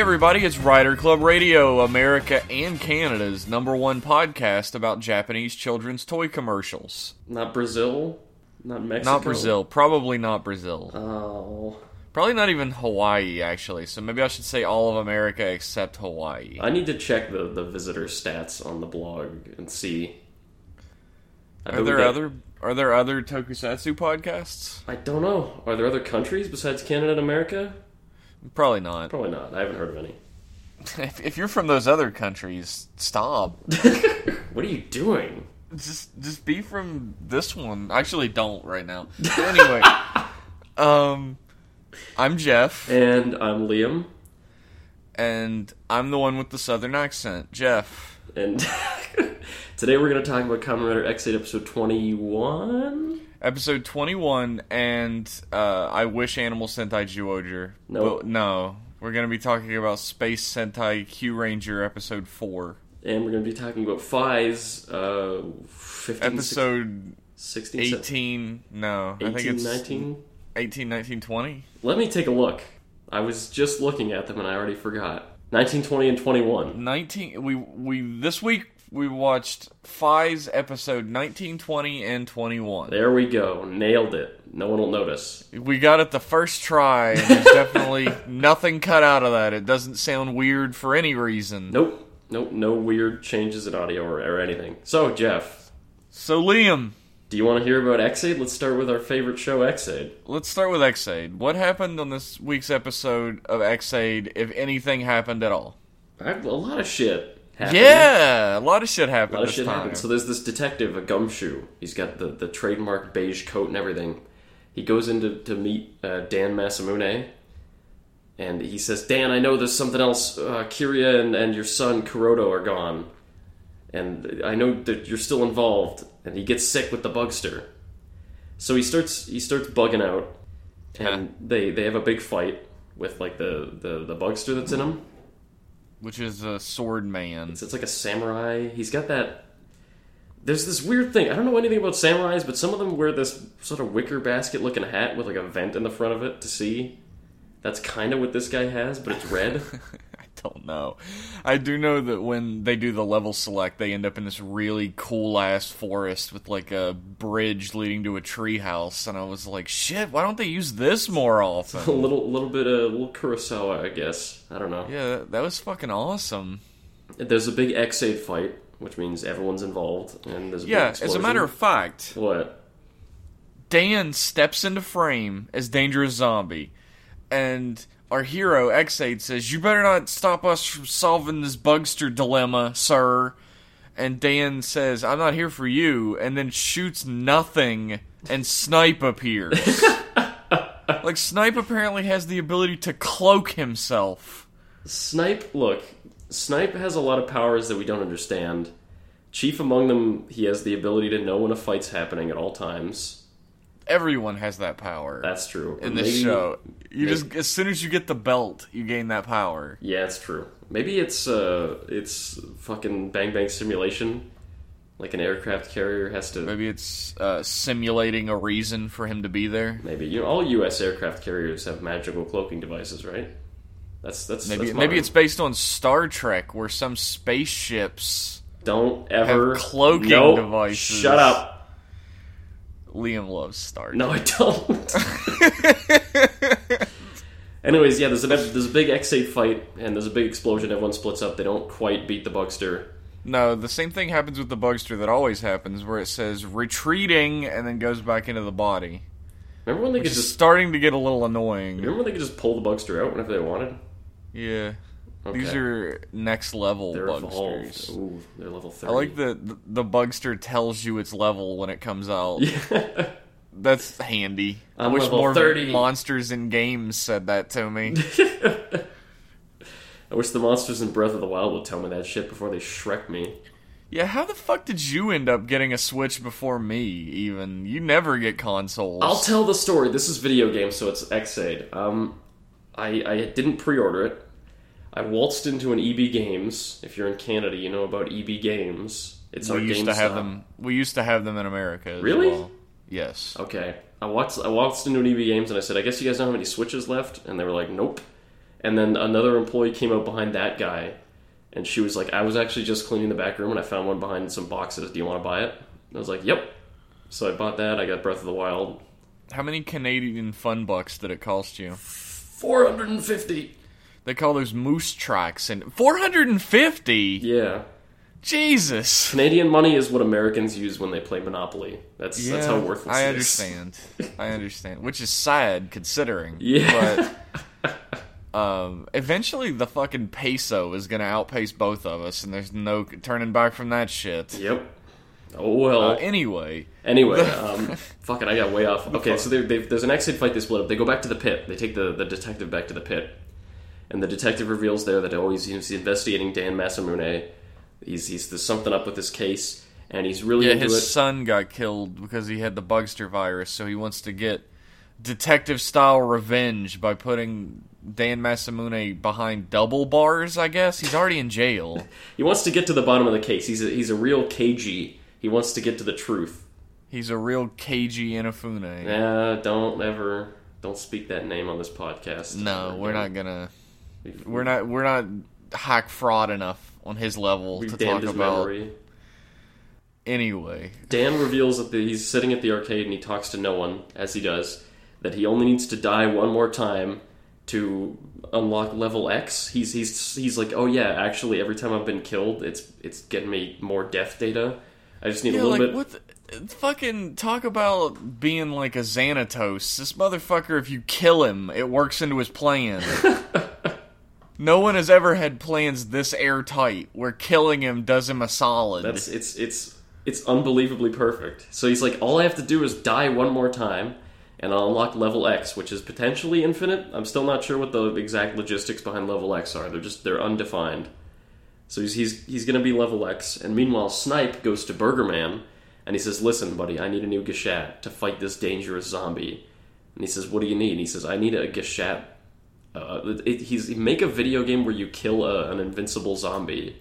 Hey everybody, it's Rider Club Radio, America and Canada's number one podcast about Japanese children's toy commercials. Not Brazil, not Mexico. Not Brazil, probably not Brazil. Oh, Probably not even Hawaii, actually. So maybe I should say all of America except Hawaii. I need to check the the visitor stats on the blog and see. I Are there got- other are there other tokusatsu podcasts? I don't know. Are there other countries besides Canada and America? Probably not. Probably not. I haven't heard of any. If, if you're from those other countries, stop. What are you doing? just just be from this one. Actually, don't right now. But anyway, um, I'm Jeff, And I'm Liam, and I'm the one with the southern accent, Jeff. and today we're going to talk about Kamen Rider Ex-Aid episode 21. Episode 21, and uh, I wish Animal Sentai Zyuohger. No. But no. We're going to be talking about Space Sentai Kyuranger episode 4. And we're going to be talking about Faiz uh, 15, Episode 16, 18, no. I think it's 19. 18, 19, 20. Let me take a look. I was just looking at them and I already forgot. 19, 20, and 21. 19 we we this week we watched Faiz episode 19 20 and 21 There we go. Nailed it. No one will notice. we got it the first try and there's definitely nothing cut out of that it doesn't sound weird for any reason Nope. Nope. No weird changes in audio or, or anything. So, Jeff, so liam do you want to hear about Ex-Aid? Let's start with our favorite show, Ex-Aid. let's start with Ex-Aid. what happened on this week's episode of Ex-Aid if anything happened at all I- A lot of shit happened. yeah a lot of shit happened. A lot of this shit time happened. So there's this detective, a gumshoe. He's got the, the trademark beige coat and everything. He goes in to, to meet uh, Dan Masamune, and he says, Dan, I know there's something else. Uh, Kiriya and, and your son Kuroto are gone. And I know that you're still involved. And he gets sick with the bugster. So he starts he starts bugging out. And they, they have a big fight with like the, the, the bugster that's in him. Which is a sword man It's, it's like a samurai. He's got that. There's this weird thing. I don't know anything about samurais, but some of them wear this sort of wicker basket looking hat with like a vent in the front of it to see. That's kind of what this guy has, but it's red. Know. I do know that when they do the level select, they end up in this really cool ass forest with like a bridge leading to a treehouse, and I was like, shit, why don't they use this more often? a little, little bit of a little Kurosawa, I guess. I don't know. yeah, that, that was fucking awesome. There's a big Ex-Aid fight, which means everyone's involved, and there's a Yeah, as a matter of fact, what? Dan steps into frame as Dangerous Zombie, and our hero Ex-Aid says, "You better not stop us from solving this bugster dilemma, sir." And Dan says, "I'm not here for you," and then shoots nothing, and Snipe appears. like Snipe apparently has the ability to cloak himself. Snipe, look, Snipe has a lot of powers that we don't understand. Chief among them, he has the ability to know when a fight's happening at all times. Everyone has that power That's true. in this Maybe- show. You maybe- just as soon as you get the belt, you gain that power. Yeah, it's true. Maybe it's uh, it's fucking bang bang simulation. Like an aircraft carrier has to. Maybe it's uh, simulating a reason for him to be there. Maybe you know all U.S. aircraft carriers have magical cloaking devices, right? That's that's Maybe that's maybe it's based on Star Trek, where some spaceships. don't ever cloaking Nope. devices. Shut up. Liam loves Star. No, I don't. Anyways, yeah, there's a there's a big Ex-Aid fight and there's a big explosion. Everyone splits up. They don't quite beat the Bugster. No, the same thing happens with the Bugster that always happens, where it says retreating and then goes back into the body. Remember when they could just starting to get a little annoying. remember when they could just pull the Bugster out whenever they wanted? Yeah, Okay. these are next level they're Bugsters. Ooh, they're level I like that the, the Bugster tells you its level when it comes out. Yeah. That's handy. I I'm wish level more 30. monsters in games said that to me. I wish the monsters in Breath of the Wild would tell me that shit before they Shrek me. Yeah, how the fuck did you end up getting a Switch before me, even? You never get consoles. I'll tell the story. This is video game, so it's Ex-Aid. Um, I, I didn't pre-order it. I waltzed into an EB Games. If you're in Canada, you know about EB Games. It's our we used to have them. We used to have them in America. As Really? well. Yes. Okay. I walked I walked into an EB Games and I said, I guess you guys don't have any Switches left? And they were like, Nope. And then another employee came out behind that guy, and she was like, "I was actually just cleaning the back room, and I found one behind some boxes. Do you want to buy it?" And I was like, "Yep." So I bought that. I got Breath of the Wild. How many Canadian fun bucks did it cost you? Four hundred and fifty. They call those moose tracks and 450. Yeah. Jesus. Canadian money is what Americans use when they play Monopoly. That's that's how worthless it is. I it is. understand. I understand, which is sad considering. Yeah. But um, eventually, the fucking peso is gonna outpace both of us, and there's no turning back from that shit. Yep. Oh well. Uh, anyway, Anyway, um, fuck it, I got way off. Okay, so they've- there's an Ex-Aid fight. They split up. They go back to the pit. They take the, the detective back to the pit, and the detective reveals there that oh, always he's investigating Dan Masamune. He's he's there's something up with this case, and he's really yeah, into his it. son got killed because he had the Bugster virus, so he wants to get detective style revenge by putting Dan Masamune behind double bars. I guess he's already in jail. He wants to get to the bottom of the case. He's a, he's a real Keiji. He wants to get to the truth. He's a real Keiji Inafune. Yeah, don't ever don't speak that name on this podcast. No, we're not gonna. We're not. We're not hack fraud enough on his level We've to talk about. memory. Anyway, Dan reveals that the, he's sitting at the arcade and he talks to no one, as he does, that he only needs to die one more time to unlock level X. He's he's he's like, oh yeah, actually, every time I've been killed, it's it's getting me more death data. I just need yeah, a little like bit. what? The, uh, fucking talk about being like a Xanatos. This motherfucker, if you kill him, it works into his plan. no one has ever had plans this airtight where killing him does him a solid. That's it's it's it's unbelievably perfect. So he's like, all I have to do is die one more time, and I'll unlock level X, which is potentially infinite. I'm still not sure what the exact logistics behind level X are. They're just they're undefined. So he's he's he's gonna be level X, and meanwhile Snipe goes to Burgerman, and he says, "Listen, buddy, I need a new Gashat to fight this dangerous zombie." And he says, "What do you need?" And he says, "I need a Gashat." Uh, it, he's make a video game where you kill a, an invincible zombie,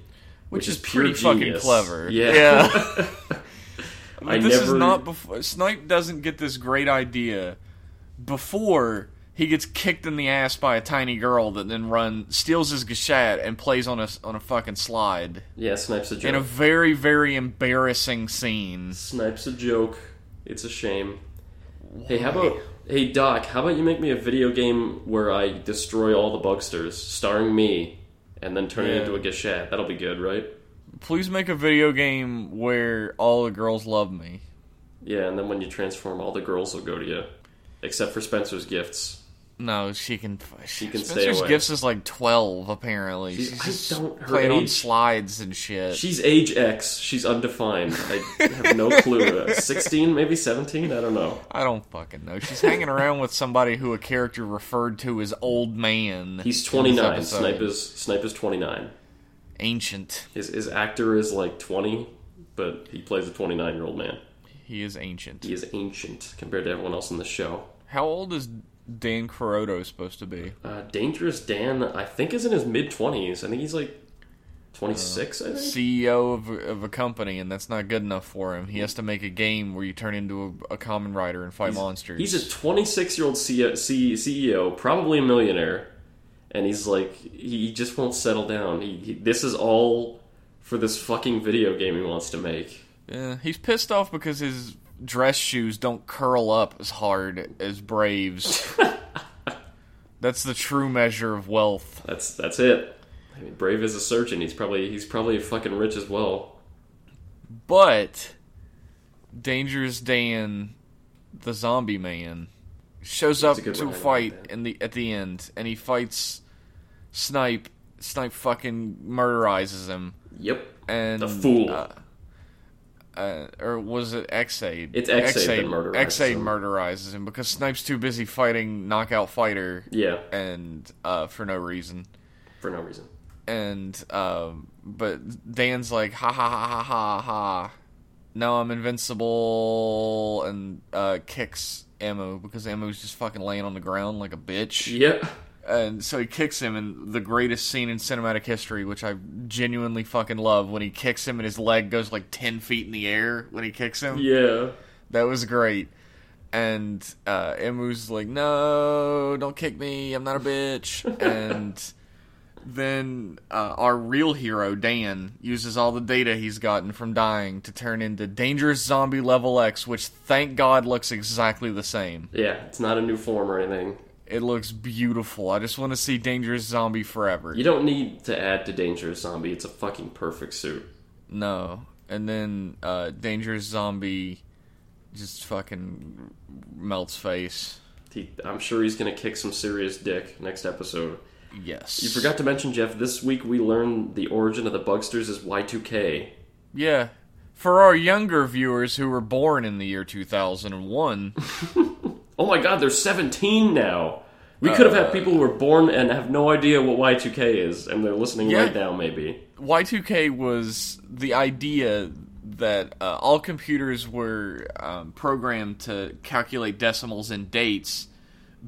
which, is, pure pretty fucking clever. Yeah. yeah. I this is not before Snipe doesn't get this great idea before he gets kicked in the ass by a tiny girl that then run steals his gashat and plays on a on a fucking slide Yeah, Snipe's a joke. in a very very embarrassing scene. Snipe's a joke. It's a shame. Hey, how about hey Doc? How about you make me a video game where I destroy all the bugsters, starring me, and then turn it into a Gashat? That'll be good, right? Please make a video game where all the girls love me. Yeah, and then when you transform, all the girls will go to you, except for Spencer's gifts. No, she can. She can stay Spencer's away. Gifts is like twelve apparently. She's- She's, I just don't- her playing on slides and shit. She's age X. She's undefined. I have no clue. Sixteen, maybe seventeen. I don't know. I don't fucking know. She's hanging around with somebody who a character referred to as old man. He's twenty nine. Snipe is Snipe is twenty nine. ancient. His his actor is like twenty, but he plays a twenty nine year old man. He is ancient. He is ancient compared to everyone else in the show. How old is Dan Kuroto supposed to be? Uh, Dangerous Dan, I think, is in his mid twenties. I think he's like twenty six. I think. CEO of, of a company, and that's not good enough for him. He has to make a game where you turn into a, a Kamen Rider and fight monsters. He's a twenty six year old CEO, probably a millionaire, and he's like he just won't settle down. He, he this is all for this fucking video game he wants to make. Yeah, he's pissed off because his dress shoes don't curl up as hard as Braves. That's the true measure of wealth. That's that's it. I mean, Brave is a surgeon. He's probably he's probably fucking rich as well. But Dangerous Dan, the zombie man, shows up a to a one, like fight in the at the end, and he fights Snipe. Snipe fucking murderizes him, Yep. and The fool. Uh, uh, or was it Ex-Aid? It's Ex-Aid that murderizes Ex-Aid him. murderizes him because Snipe's too busy fighting Knockout Fighter, Yeah, and uh, for no reason. for no reason. and um, but Dan's like ha ha ha ha ha ha. No, I'm invincible, and uh, kicks Emu because Emu's just fucking laying on the ground like a bitch. Yep. And so he kicks him in the greatest scene in cinematic history, which I genuinely fucking love. When he kicks him and his leg goes like ten feet in the air when he kicks him, Yeah. that was great. and uh, Emu's like, "No, don't kick me. I'm not a bitch." and then uh, our real hero Dan uses all the data he's gotten from dying to turn into dangerous zombie level X, which thank God looks exactly the same. Yeah, it's not a new form or anything. It looks beautiful. I just want to see dangerous zombie forever. You don't need to add to dangerous zombie. It's a fucking perfect suit. No. And then uh, dangerous zombie just fucking melts face. He, I'm sure he's gonna kick some serious dick next episode. Yes. You forgot to mention, Jeff. This week we learned the origin of the Bugsters is Y2K. Yeah. For our younger viewers who were born in the year 2001, Oh my god, they're 17 now. We could have had people who were born and have no idea what Y2K is, and they're listening Yeah. right now, maybe. Y2K was the idea that uh, all computers were um, programmed to calculate decimals and dates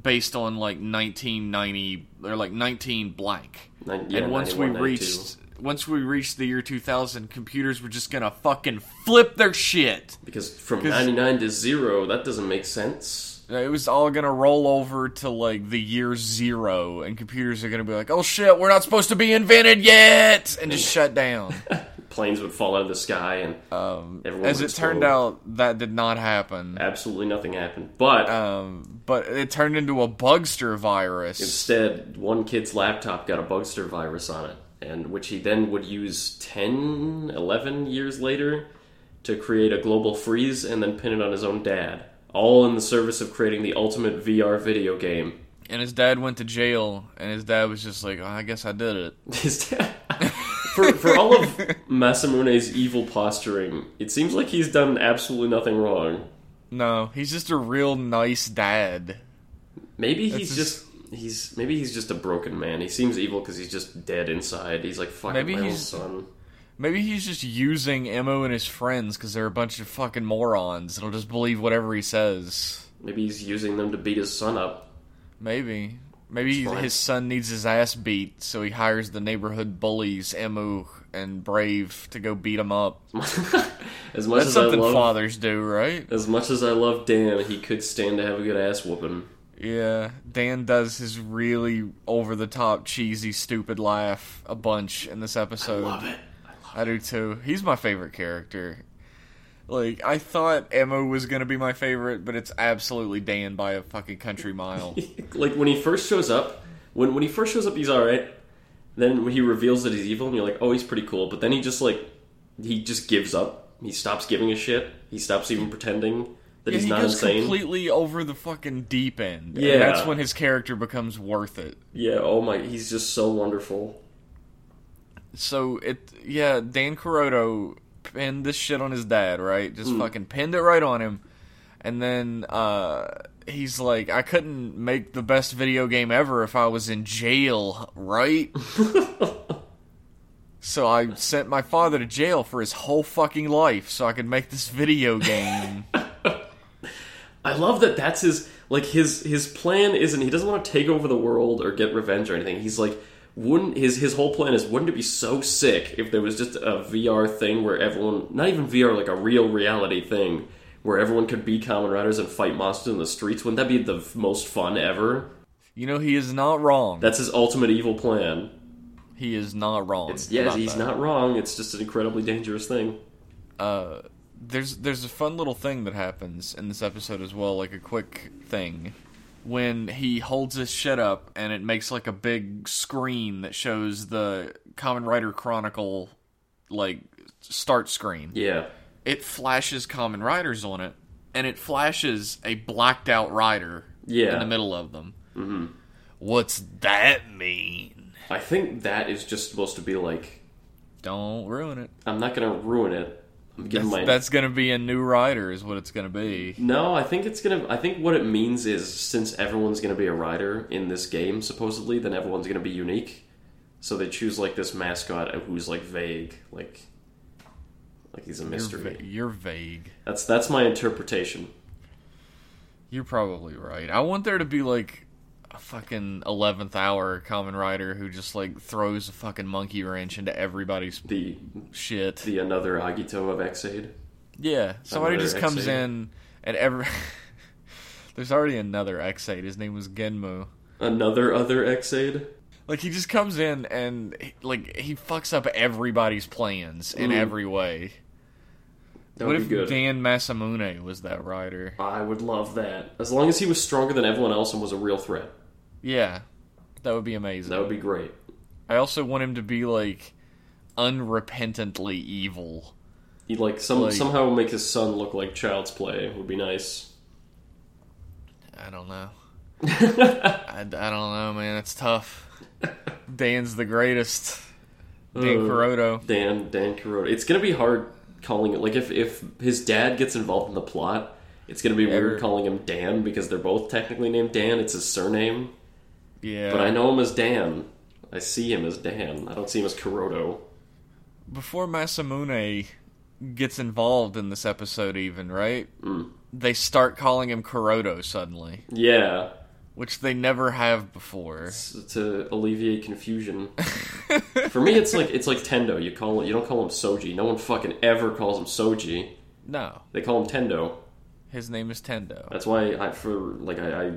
based on like 1990 or like 19 blank. Nin- yeah, and once we 91, 92. reached once we reached the year 2000, computers were just gonna fucking flip their shit. Because from 'Cause- 99 to 0, that doesn't make sense. It was all gonna roll over to like the year zero, and computers are gonna be like, "Oh shit, we're not supposed to be invented yet," and just shut down. Planes would fall out of the sky, and everyone Um, As it turned out, that did not happen. absolutely nothing happened. But Um, but it turned into a bugster virus. instead, one kid's laptop got a Bugster virus on it, and which he then would use 10, 11 years later to create a global freeze and then pin it on his own dad. All in the service of creating the ultimate VR video game. And his dad went to jail, and his dad was just like, oh, "I guess I did it." His dad. for, for all of Masamune's evil posturing, it seems like he's done absolutely nothing wrong. No, he's just a real nice dad. Maybe he's That's just he's maybe he's just a broken man. He seems evil because he's just dead inside. He's like fucking my own he's- son. Maybe he's just using Emu and his friends because they're a bunch of fucking morons. They'll just believe whatever he says. Maybe he's using them to beat his son up. Maybe. Maybe his son needs his ass beat, so he hires the neighborhood bullies, Emu and Brave, to go beat him up. as much That's as I something love fathers do, right? as much as I love Dan, he could stand to have a good ass whooping. Yeah, Dan does his really over the top, cheesy, stupid laugh a bunch in this episode. Love it. I do too. He's my favorite character. Like, I thought Emma was gonna be my favorite, but it's absolutely Dan by a fucking country mile. like when he first shows up, when when he first shows up, he's all right. Then when he reveals that he's evil, and you're like, oh, he's pretty cool. But then he just like he just gives up. He stops giving a shit. He stops even pretending that Yeah, he's he not goes insane. completely over the fucking deep end. and Yeah. that's when his character becomes worth it. Yeah. Oh my, he's just so wonderful. So it, yeah, Dan Kuroto pinned this shit on his dad, right? Just fucking pinned it right on him, and then uh, he's like, "I couldn't make the best video game ever if I was in jail, right?" so I sent my father to jail for his whole fucking life so I could make this video game. I love that. That's his like his his plan isn't. He doesn't want to take over the world or get revenge or anything. He's like. Wouldn't his his whole plan is wouldn't it be so sick if there was just a VR thing where everyone not even VR like a real reality thing where everyone could be Kamen Riders and fight monsters in the streets wouldn't that be the most fun ever you know, he is not wrong. that's his ultimate evil plan he is not wrong. it's yeah he's that. not wrong it's just an incredibly dangerous thing uh, there's there's a fun little thing that happens in this episode as well, like a quick thing. When he holds his shit up and it makes like a big screen that shows the Kamen Rider Chronicle like start screen. yeah It flashes Kamen Riders on it, and it flashes a blacked out rider Yeah. in the middle of them. Mm-hmm. What's that mean? I think that is just supposed to be like Don't ruin it. I'm not gonna ruin it I'm giving That's, my that's gonna be a new rider, is what it's gonna be. No, I think it's gonna. I think what it means is since everyone's gonna be a rider in this game, supposedly, then everyone's gonna be unique. So they choose like this mascot who's like vague, like like he's a You're, mystery. va- you're vague. That's that's my interpretation. You're probably right. I want there to be like fucking eleventh hour Kamen Rider who just like throws a fucking monkey wrench into everybody's The shit. the another Agito of Ex-Aid. yeah, somebody Another just comes Ex-Aid. in and every There's already another Ex-Aid. His name was Genmu. Another other Ex-Aid? Like he just comes in and like he fucks up everybody's plans in Mm. every way. That what would if be good. Dan Masamune was that rider? I would love that. As long as he was stronger than everyone else and was a real threat. Yeah, that would be amazing. That would be great. I also want him to be like unrepentantly evil. He'd like some Like- somehow make his son look like Child's Play would be nice. I don't know. I, I don't know, man. It's tough. Dan's the greatest. Dan Uh, Kuroto. Dan Dan Kuroda. It's gonna be hard calling it like if if his dad gets involved in the plot, it's gonna be weird calling him Dan because they're both technically named Dan. It's his surname, Yeah. but I know him as Dan. I see him as Dan. I don't see him as Kuroto. Before Masamune gets involved in this episode, even right, Mm. they start calling him Kuroto suddenly, Yeah, which they never have before. s- to alleviate confusion. For me, it's like it's like Tendo. You call it. you don't call him Soji. No one fucking ever calls him Soji. No, They call him Tendo. his name is Tendo. That's why I for like I, I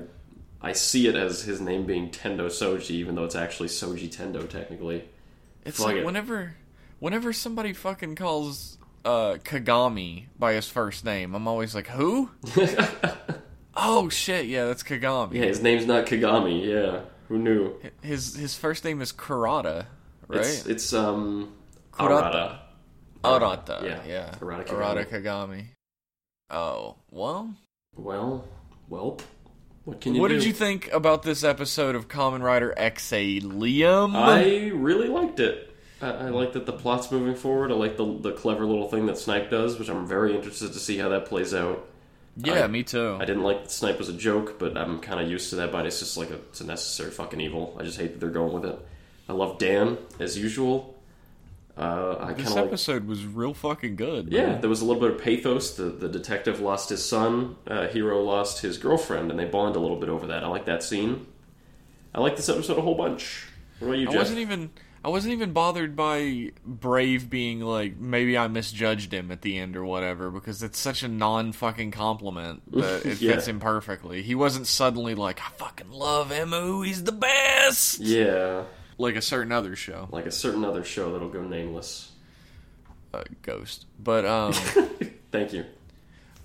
I see it as his name being Tendo Soji, even though it's actually Soji Tendo technically. It's Fuck like it. whenever, whenever somebody fucking calls uh, Kagami by his first name, I'm always like, who? oh shit, yeah, that's Kagami. Yeah, his name's not Kagami. Yeah, who knew? His his first name is Kurata, right? It's it's um Kurata. Arata. Arata. Yeah. Yeah. Arata Arata Kagami. Kagami. Oh well. Well, welp. What can you what do? did you think about this episode of Kamen Rider Ex-Aid, Liam? I really liked it. I, I like that the plot's moving forward. I like the the clever little thing that Snipe does, which I'm very interested to see how that plays out. yeah, I- me too. I didn't like that Snipe was a joke, but I'm kind of used to that. But it's just like a, it's a necessary fucking evil. I just hate that they're going with it. I love Dan as usual. Uh, I this like. episode was real fucking good. Yeah, man. there was a little bit of pathos. The the detective lost his son. Uh, Hiiro lost his girlfriend, and they bond a little bit over that. I like that scene. I like this episode a whole bunch. What about you, I wasn't even I wasn't even bothered by Brave being like maybe I misjudged him at the end or whatever because it's such a non fucking compliment that it Yeah. fits him perfectly. He wasn't suddenly like I fucking love Emu, he's the best. Yeah, Like a certain other show, like a certain other show that'll go nameless. uh, Ghost. But um Thank you.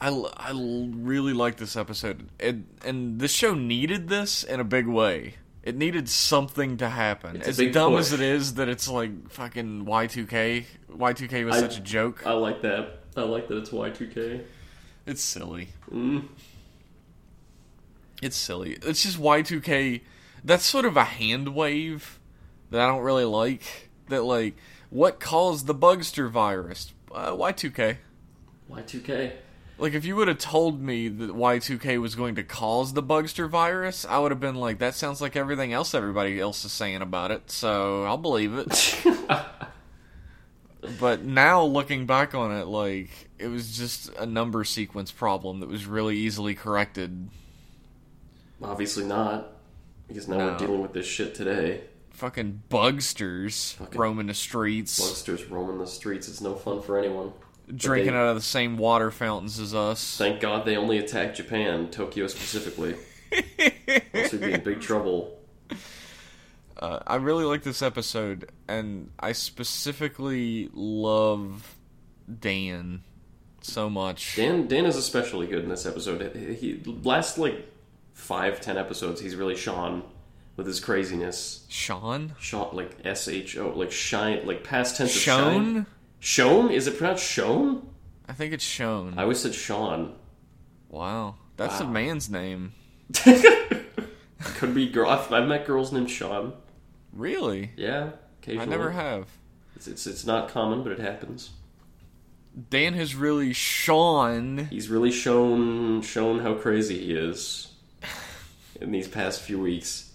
I, I really like this episode. It, and this show needed this in a big way. It needed something to happen. It's as dumb push. as it is that it's like fucking Y2K. Y2K was I- such a joke. I like that. I like that it's Y2K. it's silly. Mm. It's silly. It's just Y2K. That's sort of a hand wave that I don't really like. That, like, what caused the Bugster virus? Uh, Y2K. Y2K. Like, if you would have told me that Y2K was going to cause the Bugster virus, I would have been like, that sounds like everything else everybody else is saying about it, so I'll believe it. but now, looking back on it, like, it was just a number sequence problem that was really easily corrected. Obviously not, because now No. we're dealing with this shit today. Fucking Bugsters Fucking roaming the streets, Bugsters roaming the streets. It's no fun for anyone. drinking they- out of the same water fountains as us. Thank God they only attacked Japan, Tokyo specifically. Else we'd be in big trouble. Uh, I really like this episode, and I specifically love Dan so much. Dan Dan is especially good in this episode. He, he last like five ten episodes. He's really shone with his craziness. Sean? Shone like S H O like shine like past tense of shine. Shown? Is it pronounced Shone? I think it's Shown. I always said Sean. wow. That's a man's name. Could be girl. I've, I've met girls named Sean. Really? Yeah, I occasionally. never have. It's, it's it's not common, but it happens. Dan has really shone. He's really shown shown how crazy he is in these past few weeks.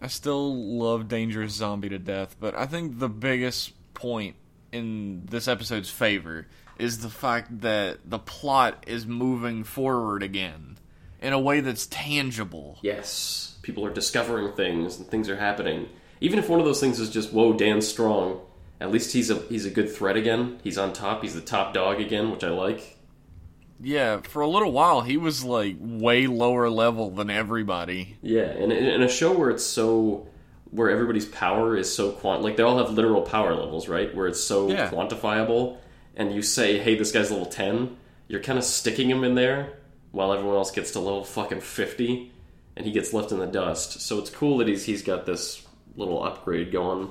I still love Dangerous Zombie to death, but I think the biggest point in this episode's favor is the fact that the plot is moving forward again in a way that's tangible. Yes, people are discovering things and things are happening. Even if one of those things is just whoa, Dan's strong. At least he's a he's a good threat again. He's on top. He's the top dog again, which I like. Yeah, for a little while he was like way lower level than everybody. Yeah, and in a show where it's so where everybody's power is so quant like they all have literal power levels, right? Where it's so Yeah. quantifiable, and you say, "Hey, this guy's level ten," you're kind of sticking him in there while everyone else gets to level fucking fifty, and he gets left in the dust. So it's cool that he's he's got this little upgrade going.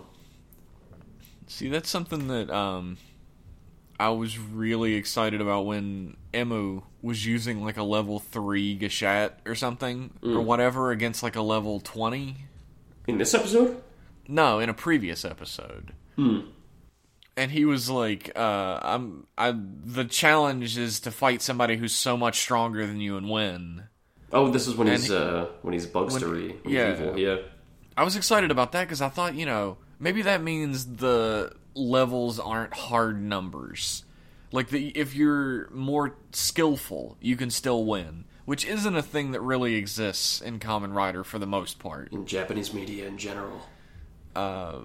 See, that's something that um I was really excited about when Emu was using like a level 3 Gashat or something or whatever against like a level 20. In this episode, No, in a previous episode. And he was like, uh, "I'm, I." The challenge is to fight somebody who's so much stronger than you and win. oh, this is when And he's he- uh when he's bugstery, when, yeah. he's yeah. I was excited about that because I thought, you know, maybe that means the levels aren't hard numbers. Like the if you're more skillful, you can still win, which isn't a thing that really exists in Kamen Rider for the most part. In Japanese media in general. Uh,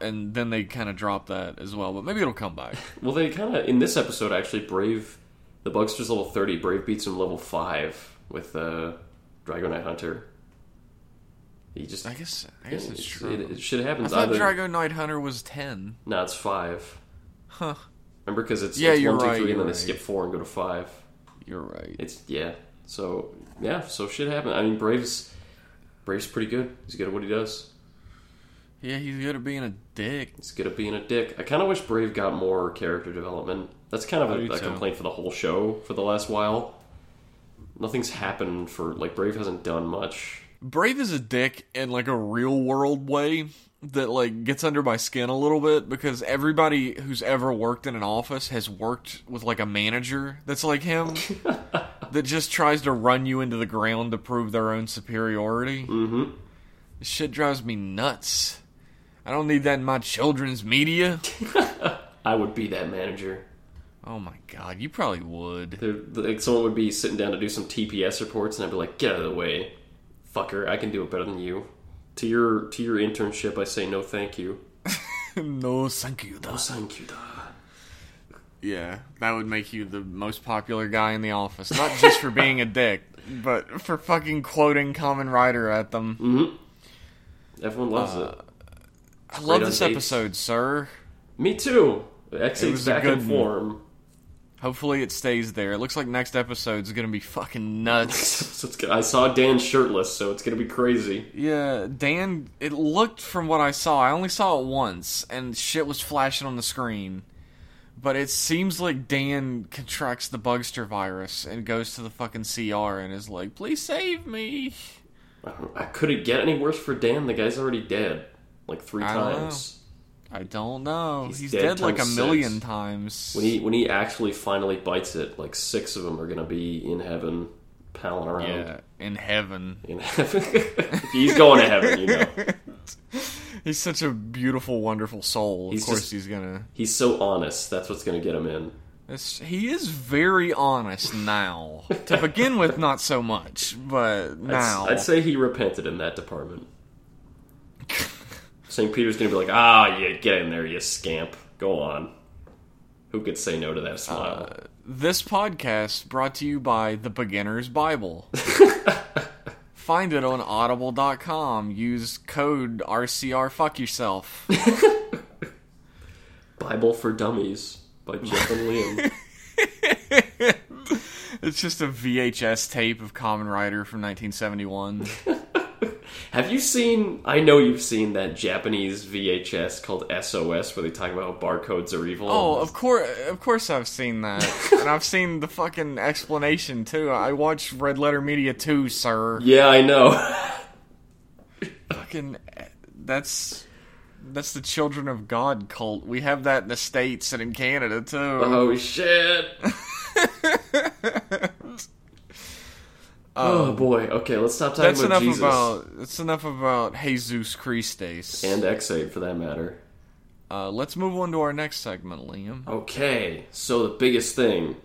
and then they kind of drop that as well, but maybe it'll come back. Well, they kind of in this episode actually Brave, the Bugster's level thirty. Brave beats him level five with uh, Drago Knight Hunter. He just I guess I guess it's it's- true. It, it should I happen. thought either. Drago Knight Hunter was ten. No, it's five. Huh. Remember, because it's, Yeah, it's you're one, two, right, three, and you're then they skip four and go to five. You're right. It's yeah. So yeah, so shit happened. I mean, Brave's Brave's pretty good. He's good at what he does. Yeah, he's good at being a dick. He's good at being a dick. I kind of wish Brave got more character development. That's kind of I a, do a complaint for the whole show for the last while. Nothing's happened for like Brave hasn't done much. Brave is a dick in like a real world way that like gets under my skin a little bit because everybody who's ever worked in an office has worked with like a manager that's like him that just tries to run you into the ground to prove their own superiority. Mm-hmm. This shit drives me nuts. I don't need that in my children's media. I would be that manager. Oh my god, you probably would. There, like someone would be sitting down to do some TPS reports, and I'd be like, "Get out of the way, fucker! I can do it better than you." To your to your internship, I say no, thank you. no, thank you. No, thank you. da. Yeah, that would make you the most popular guy in the office. Not just for being a dick, but for fucking quoting Kamen Rider at them. Mm-hmm. Everyone loves Uh, it. I love this dates. episode, sir. Me too. It Ex-Aid's back in form. Hopefully it stays there. It looks like next episode's gonna be fucking nuts. so it's good. I saw Dan shirtless, so it's gonna be crazy. yeah, Dan, it looked from what I saw, I only saw it once, and shit was flashing on the screen. But it seems like Dan contracts the Bugster virus and goes to the fucking CR and is like, please save me. I, I could it get any worse for Dan? The guy's already dead, like three I times. I don't know. He's He's, dead dead, like a times million six. times. When he when he actually finally bites it, like six of them are gonna be in heaven, palling around. yeah, in heaven. In heaven, he's going to heaven. You know, He's such a beautiful, wonderful soul. He's of course, just- he's gonna. he's so honest. That's what's gonna get him in. It's, he is very honest now. to begin with, not so much, but I'd, now. I'd say he repented in that department. St. Peter's gonna be like, ah, you get in there, you scamp. Go on. Who could say no to that smile? Uh, this podcast brought to you by the Beginner's Bible. Find it on audible.com. Use code RCR fuck yourself. Bible for Dummies by Jeff and Liam. It's just a VHS tape of Kamen Rider from 1971. Have you seen? I know you've seen that Japanese VHS called SOS, where they talk about how barcodes are evil. Oh, of course, of course, I've seen that, and I've seen the fucking explanation too. I watched Red Letter Media too, sir. yeah, I know. Fucking, that's that's the Children of God cult. We have that in the states and in Canada too. oh shit. oh boy. Okay, let's stop talking that's about enough Jesus about that's enough about Jesus Christes. and Ex-Aid for that matter. uh, let's move on to our next segment, Liam. Okay, so the biggest thing,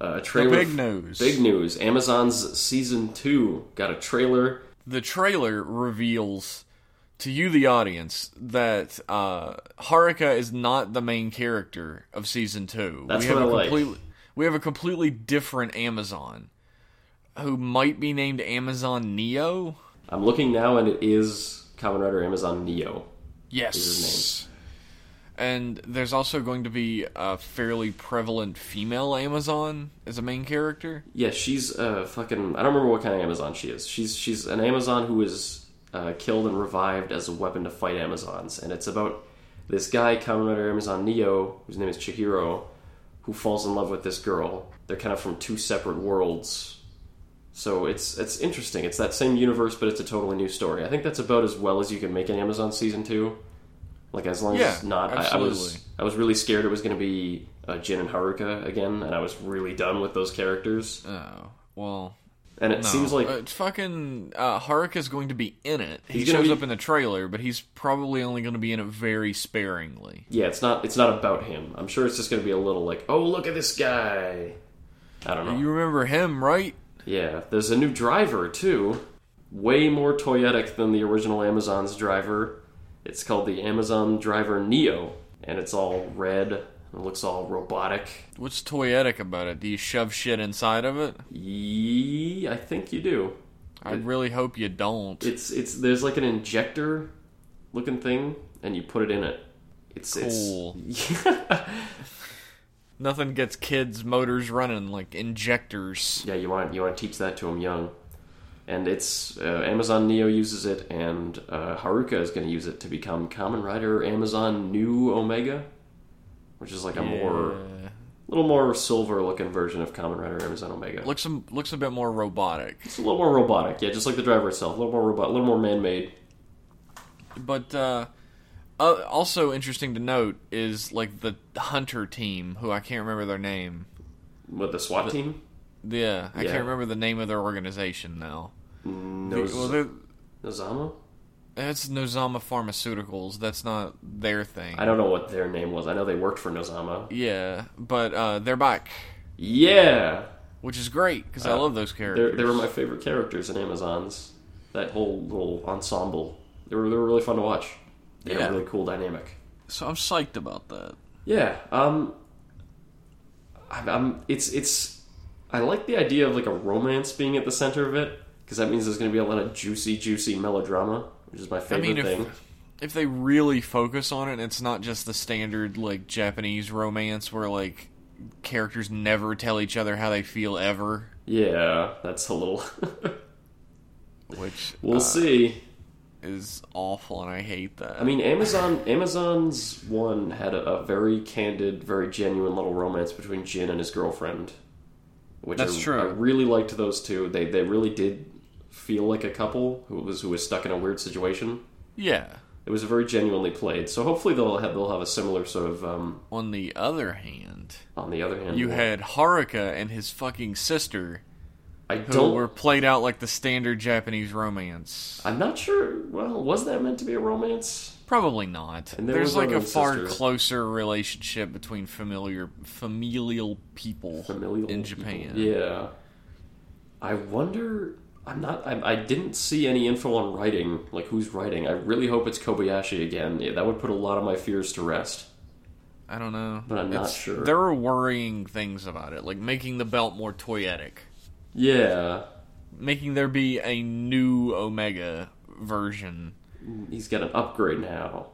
uh, a The trailer. big news. Big news. Amazon's season two got a trailer. the trailer reveals to you, the audience, that uh, Haruka is not the main character of season two. That's we have what a I like. completely, we have a completely different Amazon who might be named Amazon Neo. I'm looking now, and it is Kamen Rider Amazon Neo. Yes. his And there's also going to be a fairly prevalent female Amazon as a main character. Yeah, she's a fucking. I don't remember what kind of Amazon she is. She's she's an Amazon who is uh, killed and revived as a weapon to fight Amazons, and it's about this guy, Kamen Rider Amazon Neo, whose name is Chihiro, who falls in love with this girl. They're kind of from two separate worlds, so it's it's interesting. It's that same universe, but it's a totally new story. I think that's about as well as you can make an Amazon season two. Like as long Yeah, as not, I, I was. I was really scared it was going to be uh, Jin and Haruka again, and I was really done with those characters. Oh, well. And it No. seems like Uh, it's fucking uh, Haruka's going to be in it. He shows be- up in the trailer, but he's probably only going to be in it very sparingly. Yeah, it's not it's not about him. I'm sure it's just going to be a little like, "Oh, look at this guy." I don't know. You remember him, right? Yeah, there's a new driver too. Way more toyetic than the original Amazon's driver. It's called the Amazon Driver Neo, and it's all red. It looks all robotic. What's toyetic about it? Do you shove shit inside of it? Yee, I think you do. I really hope you don't. It's it's there's like an injector looking thing, and you put it in it. It's Cool. it's Nothing gets kids' motors running like injectors. Yeah, you want you want to teach that to them young, and it's uh, Amazon Neo uses it, and uh, Haruka is going to use it to become Kamen Rider Amazon New Omega, which is like a more Yeah. little more silver looking version of Kamen Rider Amazon Omega. looks a, looks a bit more robotic. It's a little more robotic, yeah, just like the driver itself, a little more robot, a little more man made. But uh, uh, also interesting to note is like the hunter team, who I can't remember their name. With the SWAT team, Yeah, I Yeah. can't remember the name of their organization now. Noz- Well, Nozama. That's Nozama Pharmaceuticals. That's not their thing. I don't know what their name was. I know they worked for Nozama. Yeah, but uh, they're back, Yeah, which is great because I Uh, love those characters. they were my favorite characters in Amazons. That whole little ensemble. They were they were really fun to watch. They Yeah. a really cool dynamic. so I'm psyched about that. Yeah. Um. I'm, I'm. It's it's. I like the idea of like a romance being at the center of it because that means there's going to be a lot of juicy, juicy melodrama, which is my I favorite mean, thing. if if they really focus on it, it's not just the standard like Japanese romance where like characters never tell each other how they feel ever. Yeah, that's a little. Which we'll uh, see. Is awful, and I hate that. I mean, Amazon Amazon's one had a, a very candid, very genuine little romance between Jin and his girlfriend, which That's I, true. I really liked those two. They they really did feel like a couple who was who was stuck in a weird situation. yeah. It was very genuinely played. So hopefully they'll have they'll have a similar sort of. Um, On the other hand, on the other hand, you had Haruka and his fucking sister, I who don't. were played out like the standard Japanese romance. I'm not sure. Well, was that meant to be a romance? Probably not. There's like a far sisters. closer relationship between familiar familial people Familial in people. Japan. Yeah. I wonder. I'm not. I, I didn't see any info on writing, like who's writing. I really hope it's Kobayashi again. Yeah, that would put a lot of my fears to rest. I don't know, But I'm not sure. There are worrying things about it, like making the belt more toyetic, Yeah, making there be a new Omega version. he's got an upgrade now.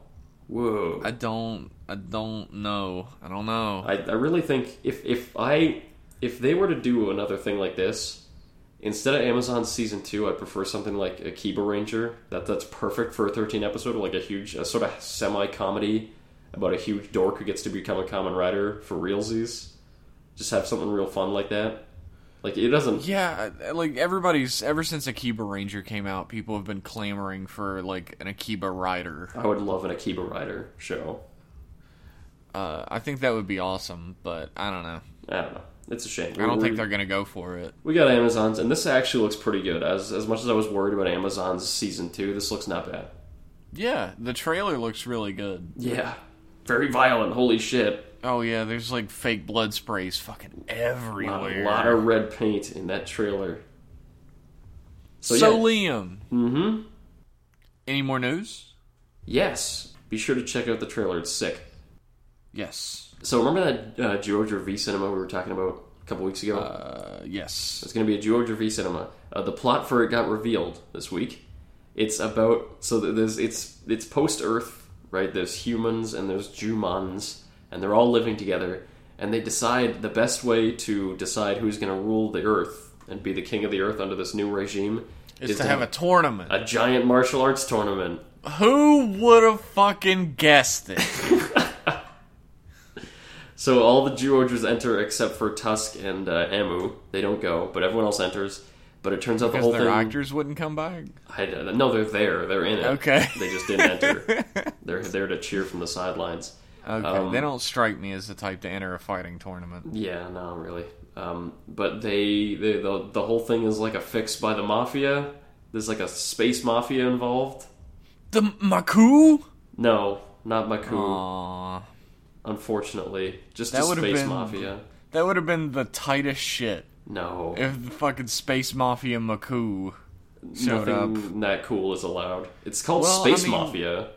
Whoa. I don't, I don't know. I don't know. I, I really think if if I if they were to do another thing like this, instead of Amazon season two, I'd prefer something like Akiba Ranger. That that's perfect for a thirteen episode, like a huge, a sort of semi comedy about a huge dork who gets to become a Kamen Rider for realsies. Just have something real fun like that. Like it doesn't. Yeah, like everybody's ever since Akiba Ranger came out, people have been clamoring for like an Akiba rider. I would love an Akiba Rider show. Uh, I think that would be awesome, but I don't know. I don't know. It's a shame. I don't We- think they're gonna go for it. We got Amazon's, and this actually looks pretty good. As as much as I was worried about Amazon's season two, this looks not bad. Yeah, the trailer looks really good. Yeah, very violent. Holy shit! Oh yeah, there's like fake blood sprays fucking everywhere. a lot of red paint in that trailer. So, so yeah. Liam, Mm-hmm. any more news? Yes. Be sure to check out the trailer. It's sick. Yes. So remember that uh, Georgia V cinema we were talking about a couple weeks ago. Uh, yes. It's going to be a George V cinema. Uh, the plot for it got revealed this week. It's about so there's it's it's post Earth, right? There's humans and there's Jumans, and they're all living together, and they decide the best way to decide who's going to rule the Earth and be the king of the Earth under this new regime Is to have a tournament. a giant martial arts tournament. Who would have fucking guessed it? So all the Zyuohgers enter except for Tusk and uh, Amu. They don't go, but everyone else enters. But it turns out the whole their thing. actors wouldn't come back. I, no, they're there. They're in it. Okay. They just didn't enter. they're there to cheer from the sidelines. Okay, Um, they don't strike me as the type to enter a fighting tournament. Yeah, no, really. Um, but they, they the, the whole thing is like a fix by the mafia. There's like a space mafia involved. The Maku? No, not Maku. Aww. Unfortunately, just That a would've space been- mafia. That would have been the tightest shit No, if the fucking Space Mafia Maku showed nothing up. that cool is allowed. It's called Well, Space I mean- Mafia.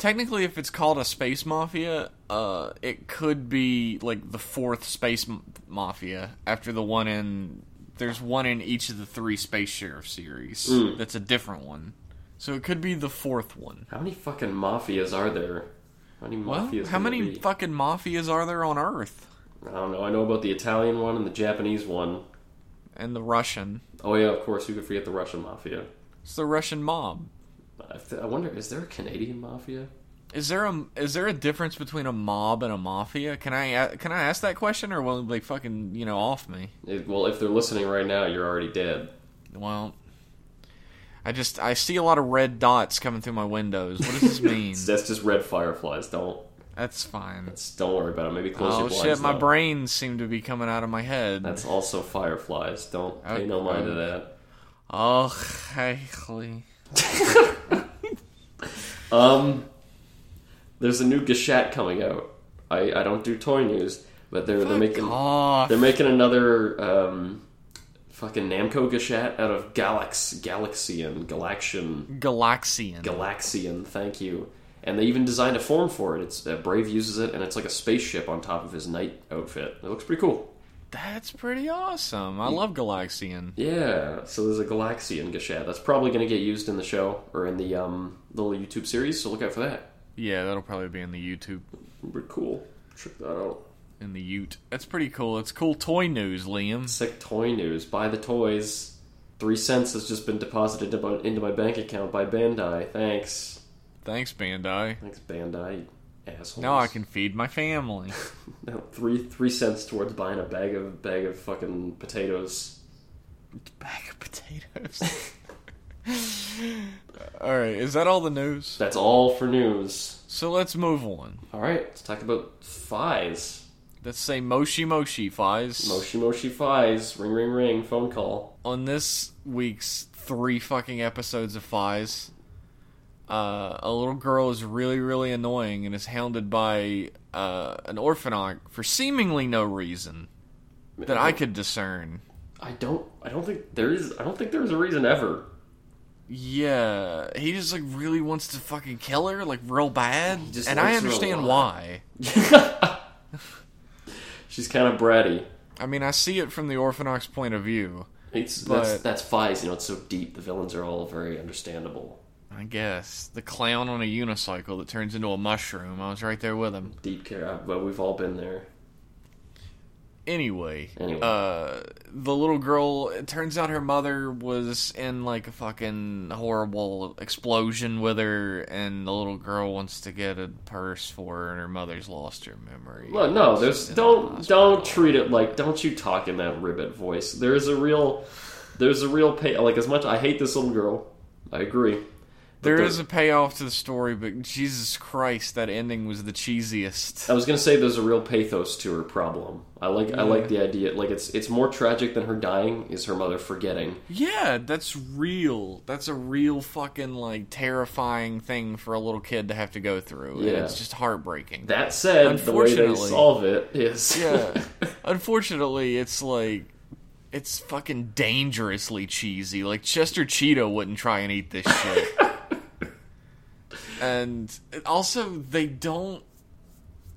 Technically, if it's called a Space Mafia, uh, it could be like the fourth Space Mafia after the one in. There's one in each of the three Space Sheriff series. Mm. That's a different one. So it could be the fourth one. How many fucking mafias are there? How many Well, mafias? how many fucking mafias are there on Earth? I don't know. I know about the Italian one and the Japanese one. And the Russian. Oh yeah, of course. You could forget the Russian mafia? It's the Russian mob. I, th- I wonder, is there a Canadian mafia? Is there a is there a difference between a mob and a mafia? Can I can I ask that question or will they fucking you know off me? It- well, if they're listening right now, you're already dead. Well, I just I see a lot of red dots coming through my windows. What does this mean? That's just red fireflies. Don't That's fine. just don't worry about it. Maybe close Oh your blinds. shit, my though. brains seem to be coming out of my head. That's also fireflies. Don't pay no mind to that. Oh, hey, Um, there's a new Gashat coming out. I, I don't do toy news, but they're they're making off. they're making another um, fucking Namco Gashat out of Galax Galaxian Galaxian Galaxian. Galaxian. Thank you. And they even designed a form for it. It's uh, Brave uses it, and it's like a spaceship on top of his knight outfit. It looks pretty cool. That's pretty awesome. I love Galaxian. Yeah, so there's a Galaxian Gashat. that's probably going to get used in the show or in the um, little YouTube series. So look out for that. Yeah, that'll probably be in the YouTube Pretty cool. Check that out. in the Ute. That's pretty cool. It's cool toy news, Liam. Sick toy news. Buy the toys. Three cents has just been deposited into my- into my bank account by Bandai. Thanks. Thanks, Bandai. Thanks, Bandai. Assholes. Now I can feed my family. Three three cents towards buying a bag of bag of fucking potatoes. Bag of potatoes. all right, is that all the news? That's all for news. So let's move on. All right, let's talk about Faiz. Let's say Moshi Moshi Faiz. Moshi Moshi Faiz. Ring ring ring. Phone call. On this week's three fucking episodes of Faiz, uh, a little girl is really, really annoying and is hounded by uh, an orphanage for seemingly no reason that I could discern. I don't. I don't think there is. I don't think there's a reason ever. Yeah, he just like really wants to fucking kill her, like real bad, just and I likes her a understand why. She's kind of bratty. I mean, I see it from the orphanage point of view. It's But- that's that's Faiz. You know, it's so deep. The villains are all very understandable. I guess the clown on a unicycle that turns into a mushroom. I was right there with him. Deep care. But we've all been there. Anyway, Anyway. uh, the little girl. It turns out her mother was in like a fucking horrible explosion with her, and the little girl wants to get a purse for her, and her mother's lost her memory. Well, no, there's don't don't treat it like don't you talk in that ribbit voice. There's a real there's a real pay like as much I hate this little girl. I agree. There the- is a payoff to the story, but Jesus Christ, that ending was the cheesiest. I was gonna say there's a real pathos to her problem. I like I like the idea like it's it's more tragic than her dying is her mother forgetting. Yeah, that's real. That's a real fucking like terrifying thing for a little kid to have to go through. and Yeah. it's just heartbreaking. That said, the way they Unfortunately- solve it is yeah. Unfortunately, it's like it's fucking dangerously cheesy. Like Chester Cheeto wouldn't try and eat this shit. And also they don't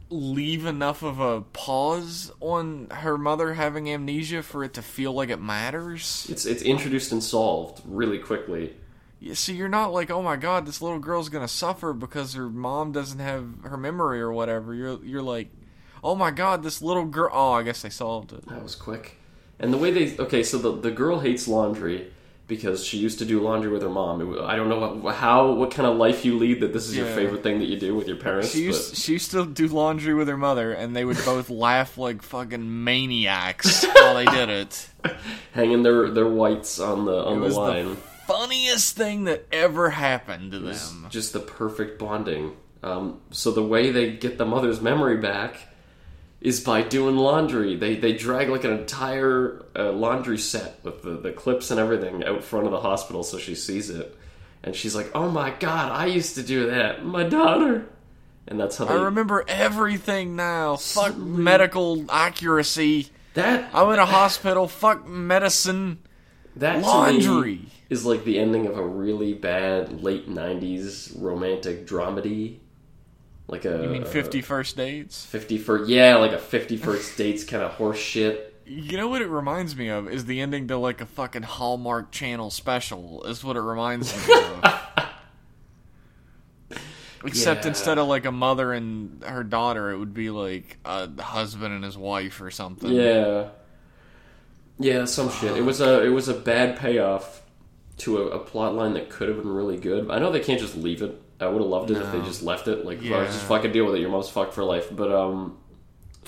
leave enough of a pause on her mother having amnesia for it to feel like it matters. It's it's introduced and solved really quickly. Yeah, so you're not like, oh my god, this little girl's gonna suffer because her mom doesn't have her memory or whatever. You're you're like, oh my god, this little girl. Oh, I guess they solved it. That was quick. And the way they okay, so the the girl hates laundry because she used to do laundry with her mom. I don't know what, how what kind of life you lead that this is your favorite thing that you do with your parents. She used but she used to do laundry with her mother, and they would both laugh like fucking maniacs while they did it. hanging their their whites on the on It the was line. the funniest thing that ever happened to them. just the perfect bonding. Um, so the way they get the mother's memory back is by doing laundry. They they drag like an entire uh, laundry set with the, the clips and everything out front of the hospital so she sees it, and she's like, "Oh my god, I used to do that, my daughter." And that's how they I remember everything now. Fuck medical accuracy. that I'm in a hospital. Fuck medicine. that Laundry. is like the ending of a really bad late '90s romantic dramedy. Like a You mean Fifty First Dates? 50 for yeah, like a 50 first dates kind of horse shit. You know what it reminds me of is the ending to like a fucking Hallmark Channel special. Is what it reminds me of. Except Yeah. instead of like a mother and her daughter, it would be like a husband and his wife or something. Yeah, yeah, some shit. It was a it was a bad payoff to a, a plot line that could have been really good. I know they can't just leave it. I would have loved it if they just left it. Like, Yeah. just fucking deal with it. Your mom's fucked for life. But um,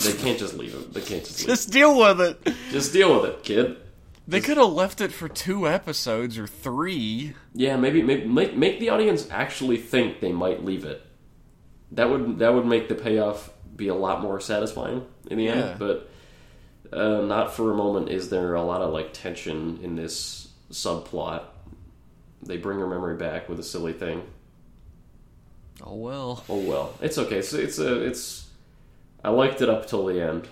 they can't just leave it. They can't just leave. Just deal with it. it. Just deal with it, kid. They could have left it for two episodes or three. Yeah, maybe, maybe make make the audience actually think they might leave it. That would that would make the payoff be a lot more satisfying in the Yeah. end. But uh, not for a moment is there a lot of like tension in this subplot. They bring her memory back with a silly thing. Oh well. Oh well, it's okay. So it's a uh, it's. I liked it up till the end.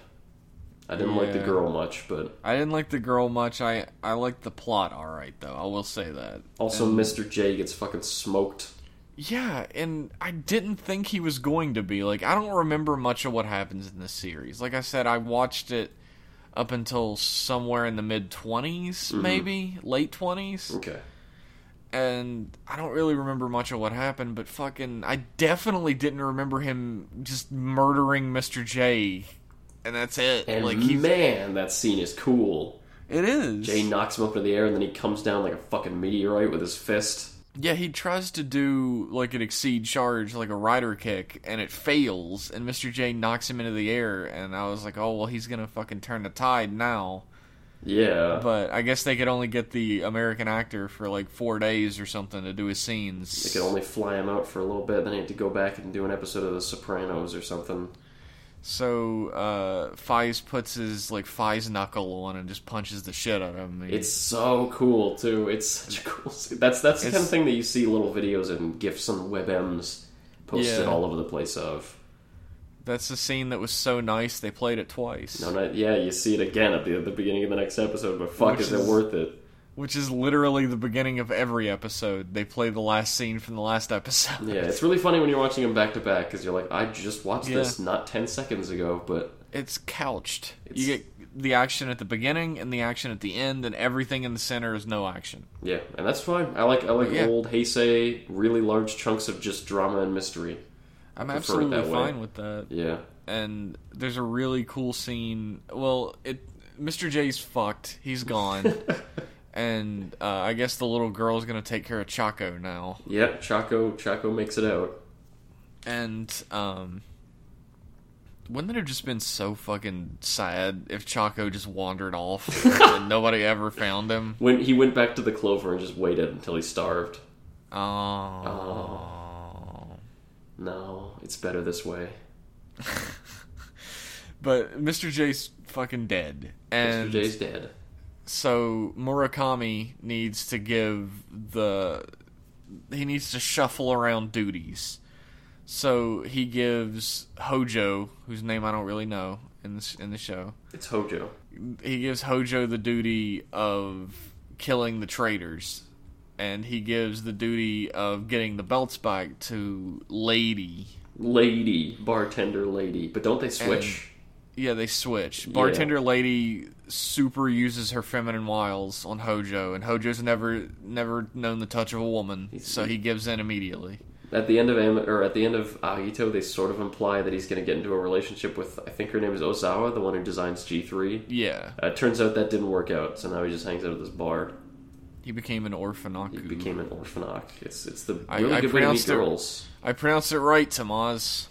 I didn't like the girl much, but I didn't like the girl much. I I liked the plot all right though. I will say that. also And- Mr. J gets fucking smoked. Yeah, and I didn't think he was going to be. Like I don't remember much of what happens in this series. Like I said, I watched it up until somewhere in the mid 20s, mm-hmm. maybe late 20s. Okay. And I don't really remember much of what happened, but fucking, I definitely didn't remember him just murdering Mr. J, and that's it. And like man, that scene is cool. it is. Jay knocks him up into the air, and then he comes down like a fucking meteorite with his fist. Yeah, he tries to do like an exceed charge, like a rider kick, and it fails, and Mr. J knocks him into the air, and I was like, oh well, he's gonna fucking turn the tide now. Yeah. But I guess they could only get the American actor for like four days or something to do his scenes. they could only fly him out for a little bit, then he had to go back and do an episode of The Sopranos or something. So uh Faiz puts his like Faiz knuckle on and just punches the shit out of him. It's so cool too. It's such a cool. scene. That's that's the kind of thing that you see little videos and gifs and webms posted Yeah. all over the place of. That's the scene that was so nice they played it twice. No, not, yeah, you see it again at the, the beginning of the next episode, but fuck, Which is, it worth it? Which is literally the beginning of every episode. They play the last scene from the last episode. Yeah, it's really funny when you're watching them back to back because you're like, I just watched Yeah. this not ten seconds ago, but It's couched. It's- You get the action at the beginning and the action at the end, and everything in the center is no action. yeah, and that's fine. I like I like Yeah. old Heisei, really large chunks of just drama and mystery. I'm absolutely fine with that. Yeah, and there's a really cool scene. Well, it Mr. J's fucked. He's gone. and uh, I guess the little girl's gonna take care of Chaco now. yeah. Chaco Chaco makes it out. And um, wouldn't it have just been so fucking sad if Chaco just wandered off and nobody ever found him? When he went back to the clover and just waited until he starved. Oh. No, it's better this way. But Mr. J's fucking dead. And Mr. J's dead. so Murakami needs to give the he needs to shuffle around duties. So he gives Hojo, whose name I don't really know in this in the show, It's Hojo. he gives Hojo the duty of killing the traitors, and he gives the duty of getting the belts back to Lady, lady, bartender lady. But don't they switch? Yeah, they switch. Bartender lady super uses her feminine wiles on Hojo, and Hojo's never never known the touch of a woman, so he gives in immediately. at the end of Am- or at the end of Agito, they sort of imply that he's going to get into a relationship with I think her name is Ozawa, the one who designs G three. Yeah, Uh, it turns out that didn't work out, so now he just hangs out at this bar. He became an orphanaku. He became an orphanok. It's it's the I- really I good way to meet pronounced it- girls. I pronounced it right, Tamaz.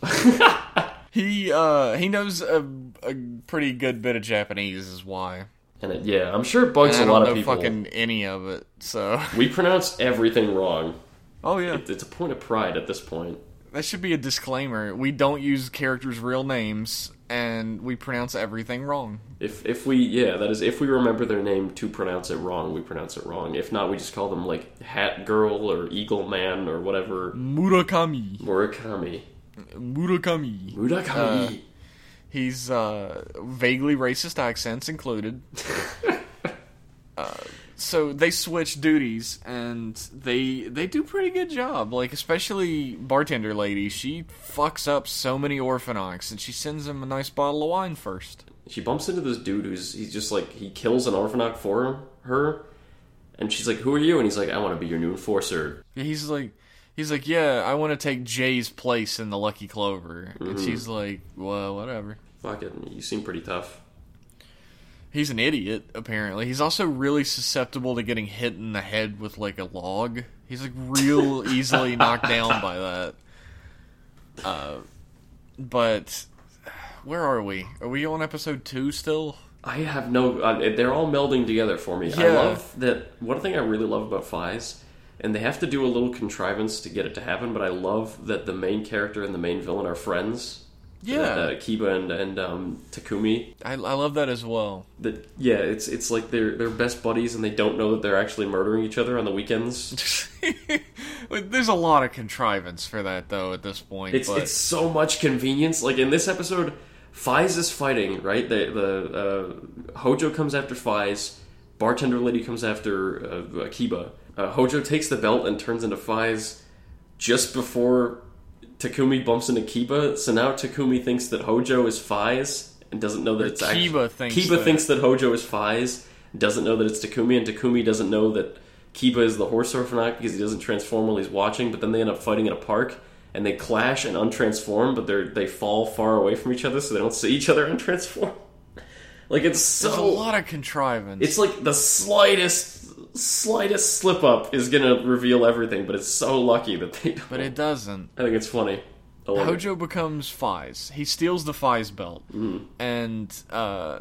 he uh he knows a, a pretty good bit of Japanese, is why. And it, yeah, I'm sure it bugs And a lot of people. fucking any of it. So, We pronounce everything wrong. oh yeah, It, it's a point of pride at this point. That should be a disclaimer. We don't use characters' real names, and we pronounce everything wrong. If if we yeah, that is if we remember their name to pronounce it wrong, we pronounce it wrong. If not, we just call them like Hat Girl or Eagle Man or whatever. Murakami. Murakami. Murakami. Murakami. He's uh, vaguely racist accents included. uh, so they switch duties, and they they do pretty good job. Like especially bartender lady, she fucks up so many orphanoks, and she sends him a nice bottle of wine first. she bumps into this dude who's he's just like he kills an orphanok for her, and she's like, "Who are you?" And he's like, "I want to be your new enforcer." Yeah, He's like, he's like, yeah, I want to take Jay's place in the Lucky Clover, and mm-hmm. she's like, well, whatever. Fuck it, you seem pretty tough. He's an idiot, apparently. He's also really susceptible to getting hit in the head with like a log. He's like real easily knocked down by that. Uh, but where are we? Are we on episode two still? I have no. Uh, they're all melding together for me. I love that. One thing I really love about Faiz, and they have to do a little contrivance to get it to happen. But I love that the main character and the main villain are friends. Yeah, uh, Kiba and and um, Takumi. I, I love that as well. That yeah, it's it's like they're they're best buddies, and they don't know that they're actually murdering each other on the weekends. There's a lot of contrivance for that though at this point. It's but it's so much convenience. Like in this episode, Faiz is fighting right. The the uh, Hojo comes after Faiz. Bartender lady comes after uh, Kiba. Uh, Hojo takes the belt and turns into Faiz just before Takumi bumps into Kiba. So now Takumi thinks that Hojo is Faiz and doesn't know that it's actually Kiba thinks Kiba that. thinks that Hojo is Faiz. Doesn't know that it's Takumi, and Takumi doesn't know that Kiba is the horse orphanok because he doesn't transform while he's watching. But then they end up fighting in a park, and they clash and untransform, but they they fall far away from each other, so they don't see each other untransform. like it's there's a lot of contrivance. it's like the slightest slightest slip up is gonna reveal everything, but it's so lucky that they don't. but it doesn't. I think it's funny. Love it. Hojo becomes Faiz. He steals the Faiz belt, Mm. and uh,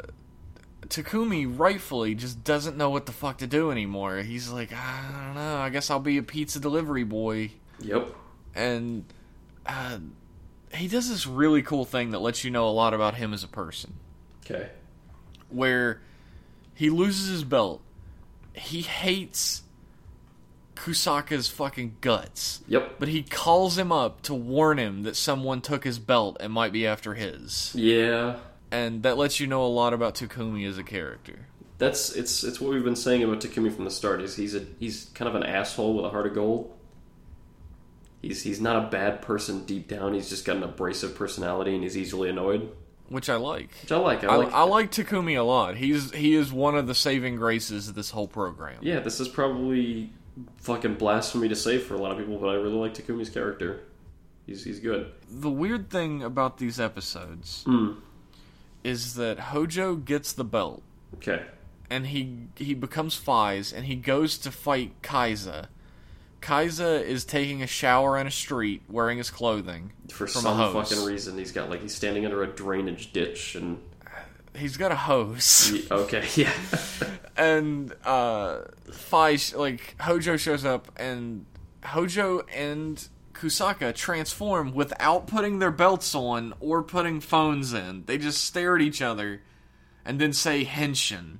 Takumi rightfully just doesn't know what the fuck to do anymore. He's like, I don't know. I guess I'll be a pizza delivery boy, Yep. and uh, he does this really cool thing that lets you know a lot about him as a person. Okay. Where he loses his belt, he hates Kusaka's fucking guts. Yep. But he calls him up to warn him that someone took his belt and might be after his. Yeah. And that lets you know a lot about Takumi as a character. That's it's it's what we've been saying about Takumi from the start. Is he's a he's kind of an asshole with a heart of gold. He's he's not a bad person deep down. He's just got an abrasive personality and he's easily annoyed, Which I like. which I like. I I, like. I like Takumi a lot. He's he is one of the saving graces of this whole program. yeah, this is probably fucking blasphemy to say for a lot of people, but I really like Takumi's character. He's he's good. The weird thing about these episodes Hmm. is that Hojo gets the belt Okay. and he he becomes Faiz and he goes to fight Kaixa. Kaixa is taking a shower in a street wearing his clothing For from some a hose. fucking reason, he's got like he's standing under a drainage ditch and He's got a hose. Ye- okay, yeah. and uh Fi like Hojo shows up and Hojo and Kusaka transform without putting their belts on or putting phones in. They just stare at each other and then say henshin.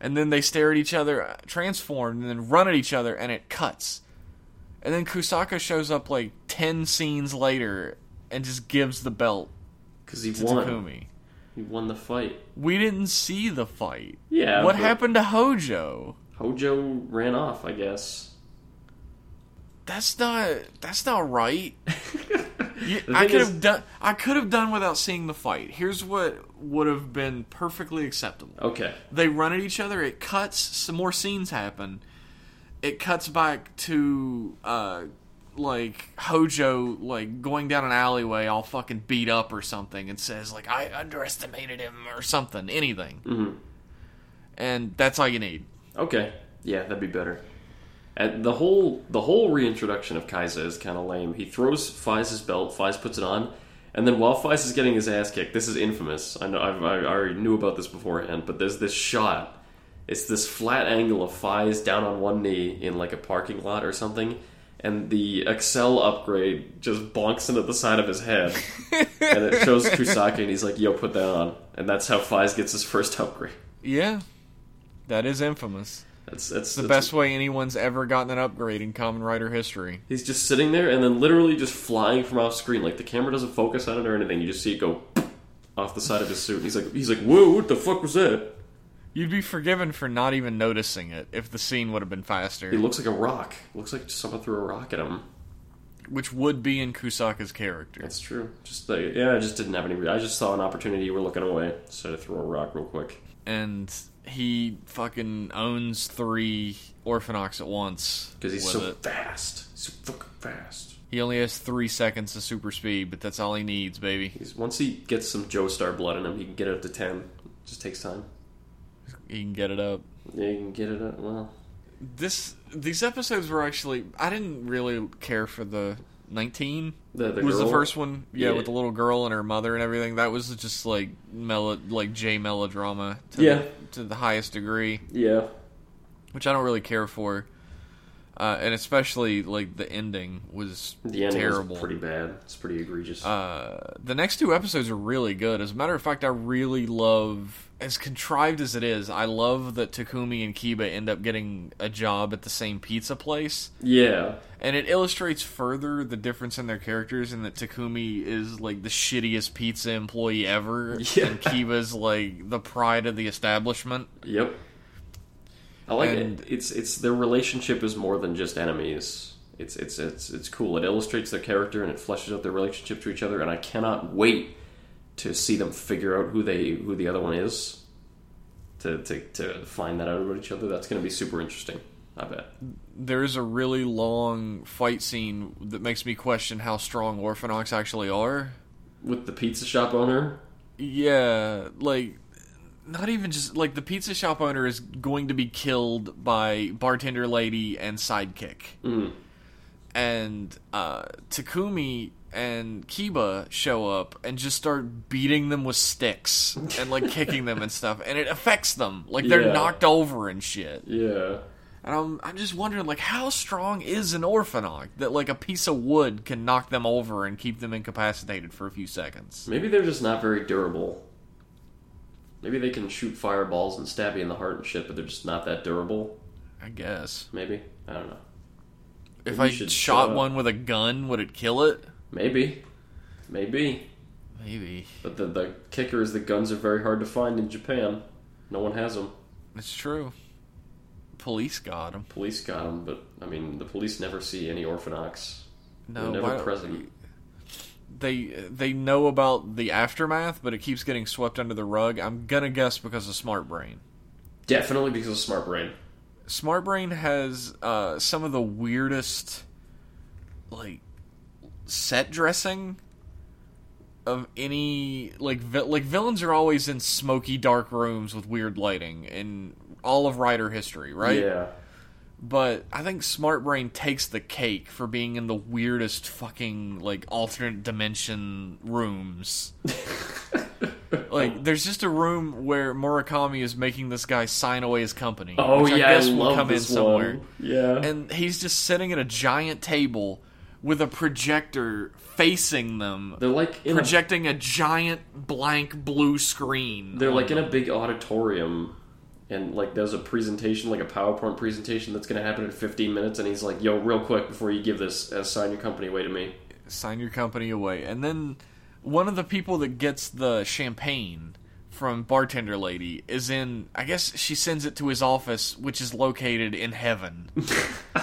And then they stare at each other, transform, and then run at each other, and it cuts. And then Kusaka shows up like 10 scenes later and just gives the belt Because he to won. Takumi. He won the fight. We didn't see the fight. Yeah. what happened to Hojo? Hojo ran off, I guess. That's not that's not right. You- I could is- have done. I could have done without seeing the fight. Here's what would have been perfectly acceptable. Okay. They run at each other. It cuts. Some more scenes happen. It cuts back to uh, like Hojo like going down an alleyway, all fucking beat up or something, and says like I underestimated him or something, anything. Mhm. And that's all you need. Okay. Yeah, that'd be better. And the whole the whole reintroduction of Kaixa is kind of lame. He throws Faiz's belt. Faiz puts it on, and then while Faiz is getting his ass kicked, this is infamous. I know I've, I already knew about this beforehand, but there's this shot. It's this flat angle of Faiz down on one knee in like a parking lot or something, and the Accel upgrade just bonks into the side of his head, and it shows Kusaka, and he's like, "Yo, put that on," and that's how Faiz gets his first upgrade. Yeah, that is infamous. That's that's The that's- best way anyone's ever gotten an upgrade in Kamen Rider history. He's just sitting there and then literally just flying from off screen. Like the camera doesn't focus on it or anything. You just see it go off the side of his suit. And he's like, he's like, whoa, what the fuck was that? You'd be forgiven for not even noticing it if the scene would have been faster, He looks like a rock. Looks like someone threw a rock at him. which would be in Kusaka's character. That's true. Just like, yeah, I just didn't have any. re- I just saw an opportunity. You were looking away, so I threw a rock real quick. And he fucking owns three Orphanox at once. Because he's so it. fast. He's so fucking fast. He only has three seconds of super speed, but that's all he needs, baby. He's once he gets some Joestar blood in him, he can get it up to ten. just takes time. He can get it up. Yeah, you can get it up. Well, This these episodes were actually I didn't really care for the 19 the, the was the first one yeah, Yeah. with the little girl and her mother and everything that was just like melo like j melodrama to Yeah. the, to the highest degree Yeah, which i don't really care for uh, and especially like the ending was the ending terrible was pretty bad. It's pretty egregious. uh, the next two episodes are really good. As a matter of fact, I really love, as contrived as it is, I love that Takumi and Kiba end up getting a job at the same pizza place. yeah, And it illustrates further the difference in their characters, and that Takumi is like the shittiest pizza employee ever, Yeah. and Kiba's like the pride of the establishment. Yep. I like And- it. It's it's their relationship is more than just enemies. It's it's it's it's cool. It illustrates their character and it fleshes out their relationship to each other. And I cannot wait to see them figure out who they who the other one is. To to to find that out about each other. That's going to be super interesting. I bet. There's a really long fight scene that makes me question how strong Orphanox actually are. With the pizza shop owner. Yeah, like not even just like the pizza shop owner is going to be killed by bartender lady and sidekick. Mm. And uh Takumi and Kiba show up and just start beating them with sticks and like kicking them and stuff and it affects them. Like they're Yeah. knocked over and shit. Yeah. And I'm I'm just wondering like how strong is an orphanok that like a piece of wood can knock them over and keep them incapacitated for a few seconds. Maybe they're just not very durable. Maybe they can shoot fireballs and stab you in the heart and shit, but they're just not that durable. I guess. Maybe I don't know. If Maybe I should shot one with a gun, would it kill it? Maybe, maybe. Maybe. But the the kicker is the guns are very hard to find in Japan. No one has them. It's true. Police got him. Police got them, but I mean, the police never see any Orphanox. No, They're never why- present. They they know about the aftermath, but it keeps getting swept under the rug. I'm gonna guess because of Smart Brain. Definitely because of Smart Brain. Smart Brain has uh, some of the weirdest, like, set dressing of any like vi- like villains are always in smoky dark rooms with weird lighting in all of writer history, right? Yeah. But I think Smart Brain takes the cake for being in the weirdest fucking like alternate dimension rooms. like there's just a room where Murakami is making this guy sign away his company. Oh which yeah, I guess I will come in somewhere. one. Yeah. And he's just sitting at a giant table with a projector facing them, they're like in a, projecting a giant blank blue screen. they're like in a big auditorium. And like there's a presentation, like a PowerPoint presentation that's gonna happen in 15 minutes, and he's like, "Yo, real quick before you give this, uh, sign your company away to me." sign your company away. And then one of the people that gets the champagne from bartender lady is in I guess she sends it to his office which is located in heaven.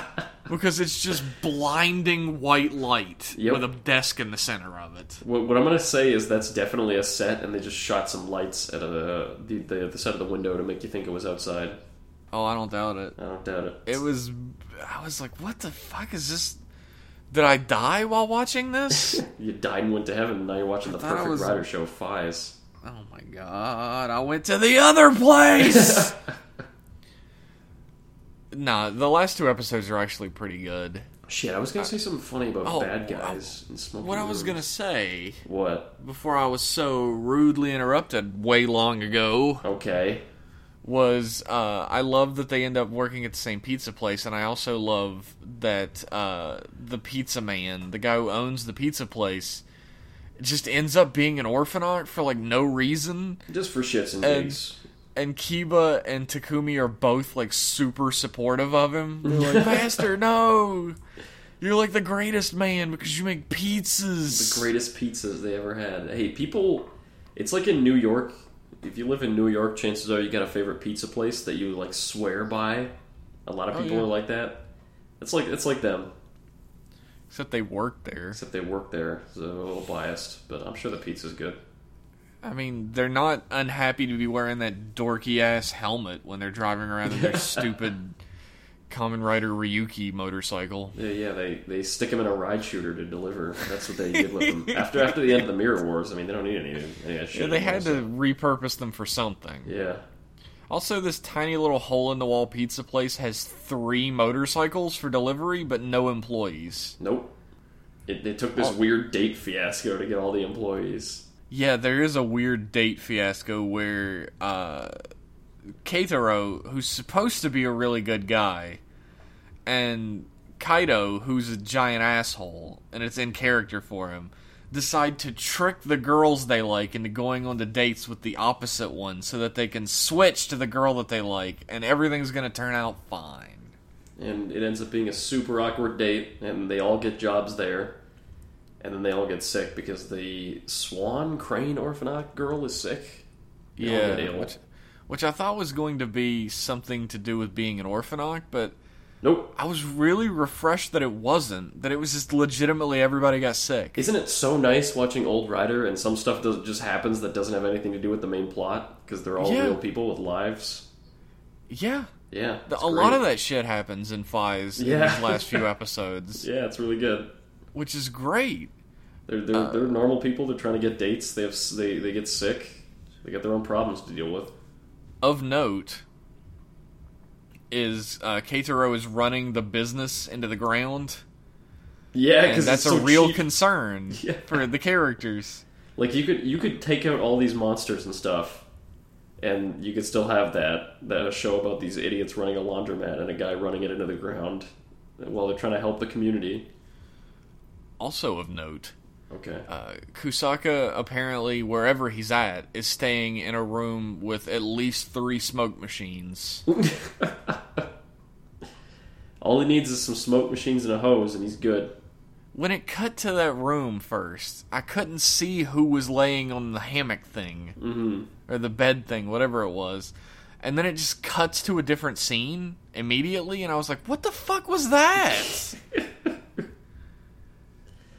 because it's just blinding white light Yep. with a desk in the center of it. What, what I'm gonna say is that's definitely a set, and they just shot some lights at a, the, the the side of the window to make you think it was outside. Oh, I don't doubt it. I don't doubt it. It was. I was like, what the fuck is this? Did I die while watching this? You died and went to heaven. and Now you're watching the thought Perfect was- Rider show. Faiz. oh my god! I went to the other place. nah, the last two episodes are actually pretty good. Shit, I was gonna say something funny about Oh, bad guys and smoking. What I was gonna say What? before I was so rudely interrupted way long ago Okay. was uh, I love that they end up working at the same pizza place, and I also love that uh, the pizza man, the guy who owns the pizza place, just ends up being an orphanot for like no reason. Just for shits and And- gigs. And Kiba and Takumi are both like super supportive of him. They're like, Master, no, you're like the greatest man because you make pizzas. The greatest pizzas they ever had. Hey, people, it's like in New York. If you live in New York, chances are you got a favorite pizza place that you like swear by. A lot of Oh, people yeah. are like that. It's like it's like them, Except they work there. except they work there, so a little biased. But I'm sure the pizza's good. I mean, they're not unhappy to be wearing that dorky ass helmet when they're driving around in their stupid Kamen Rider Ryuki motorcycle. Yeah, yeah. They they stick them in a ride shooter to deliver. That's what they did with them after after the end of the Mirror Wars. I mean, they don't need any, any of that shit. Yeah, they had to repurpose them for something. Yeah. Also, this tiny little hole in the wall pizza place has three motorcycles for delivery, but no employees. Nope. It, they took this Oh. weird date fiasco to get all the employees. Yeah, there is a weird date fiasco where uh, Keitaro, who's supposed to be a really good guy, and Kaido, who's a giant asshole, and it's in character for him, decide to trick the girls they like into going on the dates with the opposite one so that they can switch to the girl that they like, and everything's going to turn out fine. and it ends up being a super awkward date, and they all get jobs there, and then they all get sick because the Swan Crane Orphanat girl is sick. They Yeah, which, which I thought was going to be something to do with being an orphanot, but Nope. I was really refreshed that it wasn't. That it was just legitimately everybody got sick. Isn't it so nice watching Old Rider and some stuff does, just happens that doesn't have anything to do with the main plot because they're all Yeah. real people with lives? Yeah, Yeah, a lot of that shit happens in Faiz in these last few episodes, Yeah, it's really good. Which is great. They're they're, Uh, they're normal people. They're trying to get dates. They have they they get sick. They got their own problems to deal with. Of note is uh, Keitaro is running the business into the ground, Yeah, because that's it's a real cheap. concern Yeah. for the characters. Like you could you could take out all these monsters and stuff, and you could still have that that show about these idiots running a laundromat and a guy running it into the ground while they're trying to help the community. Also of note, Okay. uh, Kusaka apparently wherever he's at is staying in a room with at least three smoke machines. all he needs is some smoke machines and a hose, and he's good. When it cut to that room first, I couldn't see who was laying on the hammock thing hmm or the bed thing, whatever it was. And then it just cuts to a different scene immediately, and I was like, "What the fuck was that?"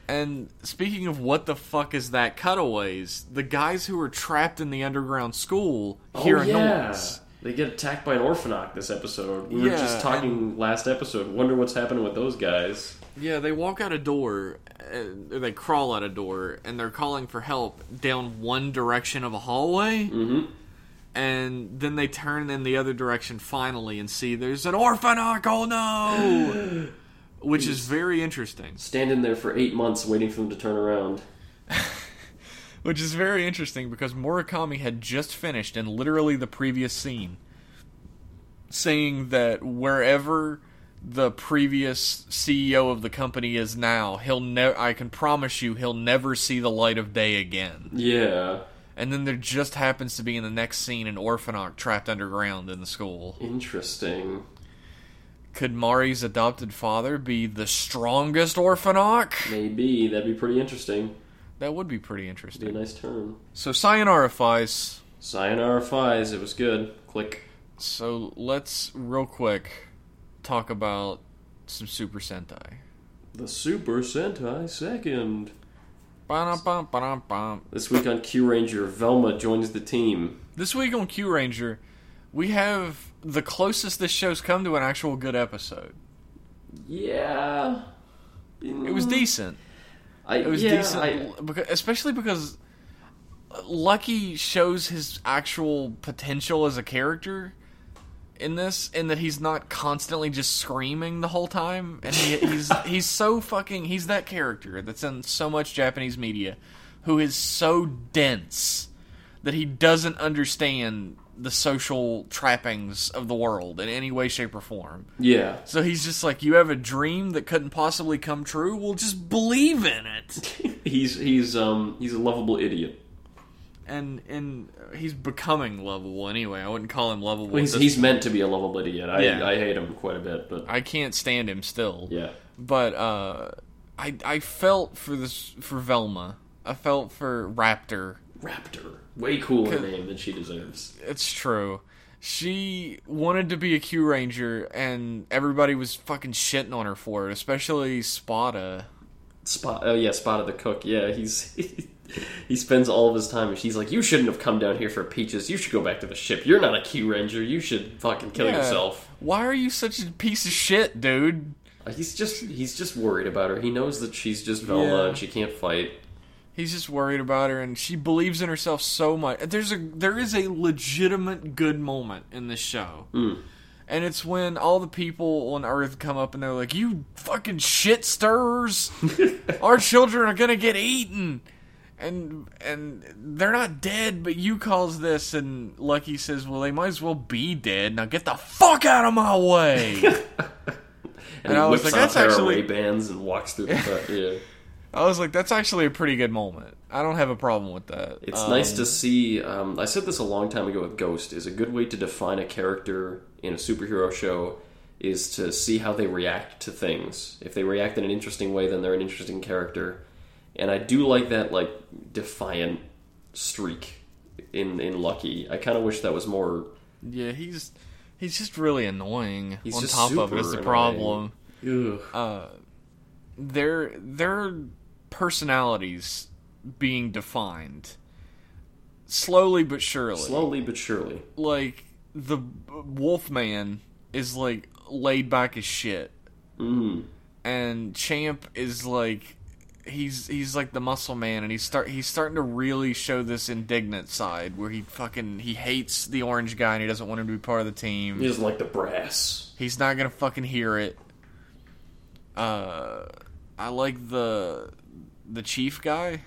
and speaking of what the fuck is that cutaways, the guys who were trapped in the underground school hear oh, a yeah. noise. They get attacked by an orphanok this episode. We were just talking last episode. Wonder what's happening with those guys. Yeah, they walk out a door, or they crawl out a door, and they're calling for help down one direction of a hallway, hmm and then they turn in the other direction finally and see there's an orphanok. Oh no! Which is very interesting. Standing there for eight months waiting for them to turn around. Which is very interesting because Murakami had just finished in literally the previous scene saying that wherever the previous CEO of the company is now, he'll never I can promise you he'll never see the light of day again. Yeah. And then there just happens to be in the next scene an orphanok trapped underground in the school. Interesting. Could Mari's adopted father be the strongest orphanok? Maybe. That'd be pretty interesting. That would be pretty Be a interesting. nice turn. So Sayonara Faiz. Sayonara Faiz. It was good. Click. So let's real quick talk about some Super Sentai. The Super Sentai second. Ba-dum, bum, bum. This week on Kyuranger, Velma joins the team. This week on Kyuranger, we have the closest this show's come to an actual good episode. Yeah. It was decent. I, It was yeah, decent, I- because, especially because Lucky shows his actual potential as a character in this, in that he's not constantly just screaming the whole time, and he, he's he's so fucking he's that character that's in so much Japanese media, who is so dense that he doesn't understand the social trappings of the world in any way, shape, or form. yeah. So he's just like, you have a dream that couldn't possibly come true. Well, just believe in it. he's he's um he's a lovable idiot. and and he's becoming lovable anyway. I wouldn't call him lovable. Well, he's, he's meant to be a lovable idiot. I Yeah. I hate him quite a bit, but I can't stand him still. yeah. But uh, I I felt for this for Velma. I felt for Raptor. Raptor, way cooler name than she deserves. It's true. She wanted to be a Kyuranger, and everybody was fucking shitting on her for it, especially Spada. Spot. Oh yeah, Spot of the cook. Yeah, he's. He spends all of his time, and she's like, "You shouldn't have come down here for peaches. You should go back to the ship. You're not a Kyuranger. You should fucking kill Yeah. yourself." Why are you such a piece of shit, dude? Uh, He's just he's just worried about her. He knows that she's just Velma Yeah. and she can't fight. He's just worried about her, and she believes in herself so much. There's a there is a legitimate good moment in this show, Mm. and it's when all the people on Earth come up and they're like, "You fucking shit stirrers, our children are gonna get eaten." And and they're not dead, but you caused this. And Lucky says, "Well, they might as well be dead. Now get the fuck out of my way." And, And I was like, that's actually- Bans and walks through the. Yeah, I was like, "That's actually a pretty good moment. I don't have a problem with that." it's Um, nice to see. Um, I said this a long time ago with Ghost. Is a good way to define a character in a superhero show is to see how they react to things. If they react in an interesting way, then they're an interesting character. And I do like that like defiant streak in in Lucky. I kind of wish that was more. Yeah, he's he's just really annoying. He's on top of it, is the problem. Ugh. Uh, their their personalities being defined slowly but surely. Slowly but surely. Like the Wolfman is like laid back as shit, Mm. and Champ is like he's he's like the muscle man and he's start he's starting to really show this indignant side where he fucking he hates the orange guy and he doesn't want him to be part of the team. He doesn't like the brass. He's not gonna fucking hear it. Uh, I like the the chief guy.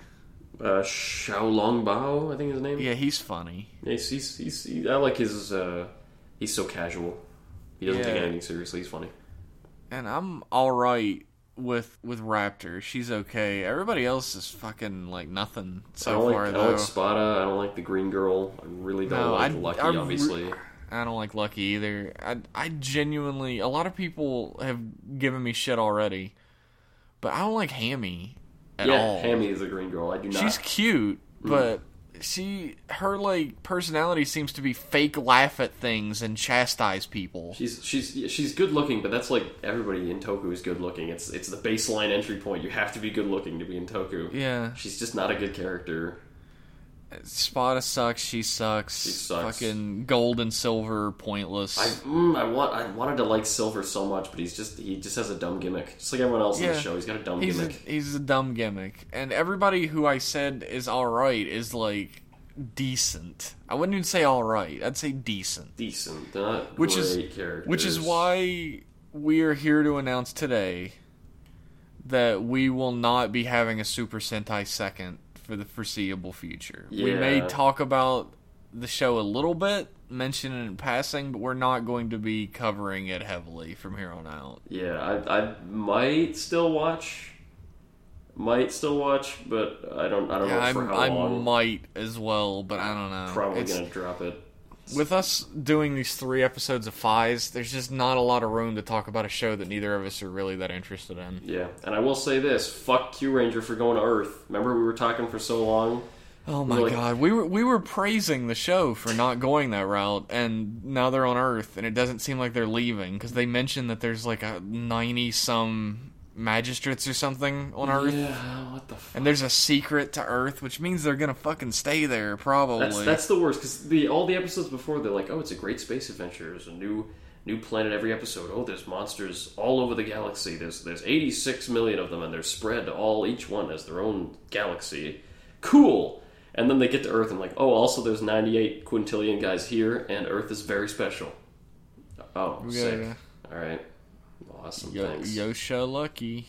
Uh, Xiao Long Bao, I think his name. Yeah, he's funny. He's, he's, he's, he, I like his. Uh, he's so casual. He doesn't take anything seriously. He's funny. And I'm all right with with Raptor. She's okay. Everybody else is fucking like nothing I so don't like. far I don't like Spada. I don't like the Green Girl. I really don't No, like I- Lucky. I obviously, I don't like Lucky either. I I genuinely a lot of people have given me shit already, but I don't like Hammy at yeah. all. Hammy is a Green Girl. I do not. She's cute, mm. but she her like personality seems to be fake laugh at things and chastise people. She's she's she's good looking, but that's like everybody in Toku is good looking. It's it's the baseline entry point. You have to be good looking to be in Toku. Yeah, She's just not a good character. Spada sucks. She sucks. She sucks. Fucking gold and silver, pointless. I mm, I want I wanted to like Silver so much, but he's just he just has a dumb gimmick, just like everyone else in the show. He's got a dumb he's a, gimmick. he's a dumb gimmick, and everybody who I said is all right is like decent. I wouldn't even say all right. I'd say decent. Decent, They're not Which is- characters. Which is why we are here to announce today that we will not be having a Super Sentai second for the foreseeable future. We may talk about the show a little bit, mention it in passing, but we're not going to be covering it heavily from here on out. Yeah, I I might still watch, might still watch, but I don't I don't Yeah, know for how long. I might as well, but I don't know. Probably It's- gonna drop it. With us doing these three episodes of Faiz, there's just not a lot of room to talk about a show that neither of us are really that interested in. Yeah, and I will say this: fuck Kyuranger for going to Earth. Remember we were talking for so long Oh my Like- god, we were we were praising the show for not going that route, and now they're on Earth, and it doesn't seem like they're leaving because they mentioned that there's like a ninety some magistrates or something on Earth, Yeah, what the fuck? and there's a secret to Earth, which means they're gonna fucking stay there probably. That's that's the worst because the all the episodes before they're like, oh, it's a great space adventure. There's a new new planet every episode. Oh, there's monsters all over the galaxy. There's there's 86 million of them, and they're spread all each one as their own galaxy. Cool. And then they get to Earth and like, oh, also there's 98 quintillion guys here, and Earth is very special. Oh, We sick. gotta- All right, awesome. Yo, Thanks. Yosha Lucky.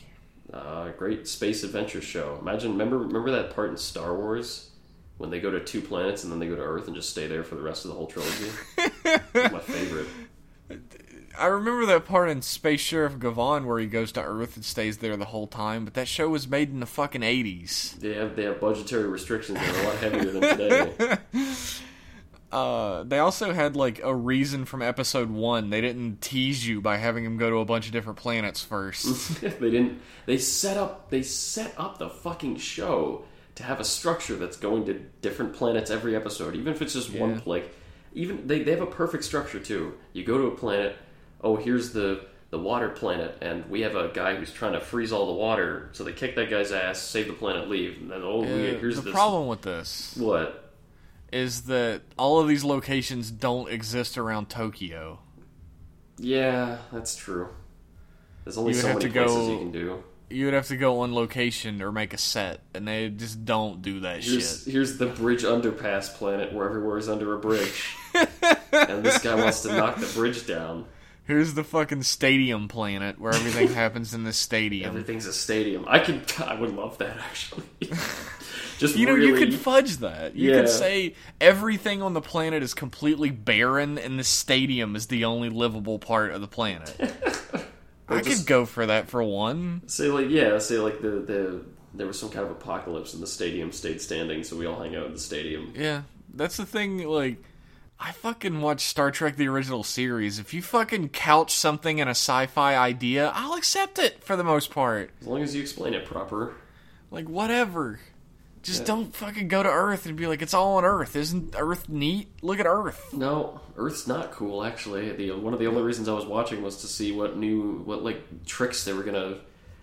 Uh, great space adventure show. Imagine, remember, remember that part in Star Wars when they go to two planets and then they go to Earth and just stay there for the rest of the whole trilogy. my favorite. I remember that part in Space Sheriff Gavan where he goes to Earth and stays there the whole time, but that show was made in the fucking eighties. They have they have budgetary restrictions that are a lot heavier than today. Uh, they also had like a reason from episode one. They didn't tease you by having him go to a bunch of different planets first. they didn't. They set up. They set up the fucking show to have a structure that's going to different planets every episode, even if it's just Yeah. one. Like, even they they have a perfect structure too. You go to a planet. Oh, here's the the water planet, and we have a guy who's trying to freeze all the water. So they kick that guy's ass, save the planet, leave, and then oh, here's the this. problem with this What? Is that all of these locations don't exist around Tokyo. Yeah, that's true. There's only so have many to go- places you can do. You would have to go on location or make a set, and they just don't do that Here's, shit. here's the bridge underpass planet where everywhere is under a bridge. and this guy wants to knock the bridge down. Here's the fucking stadium planet where everything happens in the stadium. Everything's a stadium. I could I would love that actually. Just You know, really, you could fudge that. You Yeah. could say everything on the planet is completely barren, and the stadium is the only livable part of the planet. I just- could go for that for one. say like yeah, say like the the there was some kind of apocalypse and the stadium stayed standing, so we all hang out in the stadium. Yeah, that's the thing. Like, I fucking watch Star Trek: The Original Series. If you fucking couch something in a sci-fi idea, I'll accept it for the most part. As long as you explain it proper. Like, whatever. Just Yeah. don't fucking go to Earth and be like, it's all on Earth. Isn't Earth neat? Look at Earth. No, Earth's not cool actually. The one of the only reasons I was watching was to see what new what like tricks they were gonna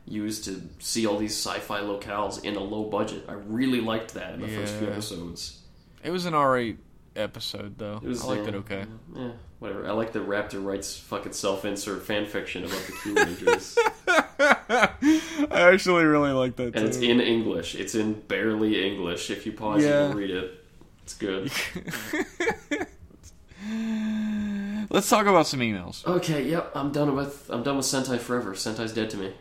use to see all these sci-fi locales in a low budget. I really liked that in the first few episodes. It was an alright epised though. It was, I liked uh, it okay. Yeah, whatever. I like the Raptor writes fucking self-insert fan fiction about the Kyurangers, I actually really like that and it's in English. It's in barely English. If you pause, you can read it. It's good. Let's talk about some emails. Okay, yep. I'm done with. I'm done with Sentai forever. Sentai's dead to me.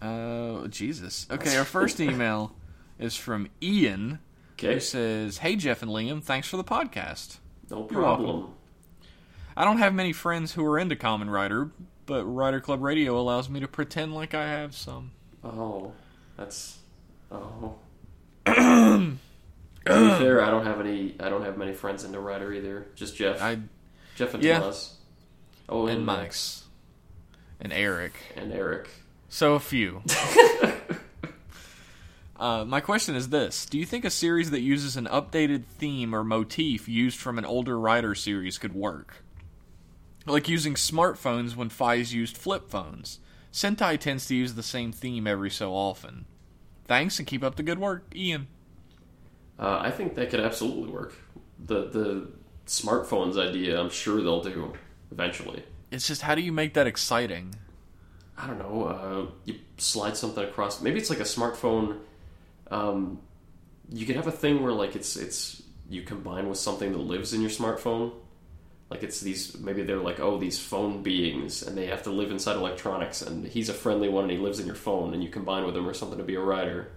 Oh, Jesus. Okay, our first email is from Ian, Okay, who says, Hey, Jeff and Liam, thanks for the podcast. no problem. I don't have many friends who are into Kamen Rider, but Rider Club Radio allows me to pretend like I have some. Oh, that's oh. to be fair, I don't have any. I don't have many friends into Rider either. Just Jeff. I Jeff and yeah. Tomas. Oh, and and Max and Eric. and Eric. So a few. uh, my question is this: Do you think a series that uses an updated theme or motif used from an older Rider series could work? Like using smartphones when Faiz used flip phones. Sentai tends to use the same theme every so often. Thanks and keep up the good work, Ian. Uh, I think that could absolutely work. The the smartphones idea, I'm sure they'll do eventually. It's just how do you make that exciting? I don't know. Uh, you slide something across. Maybe it's like a smartphone. Um, you could have a thing where like it's it's you combine with something that lives in your smartphone. Like it's these maybe they're like oh these phone beings and they have to live inside electronics and he's a friendly one and he lives in your phone and you combine with him or something to be a rider.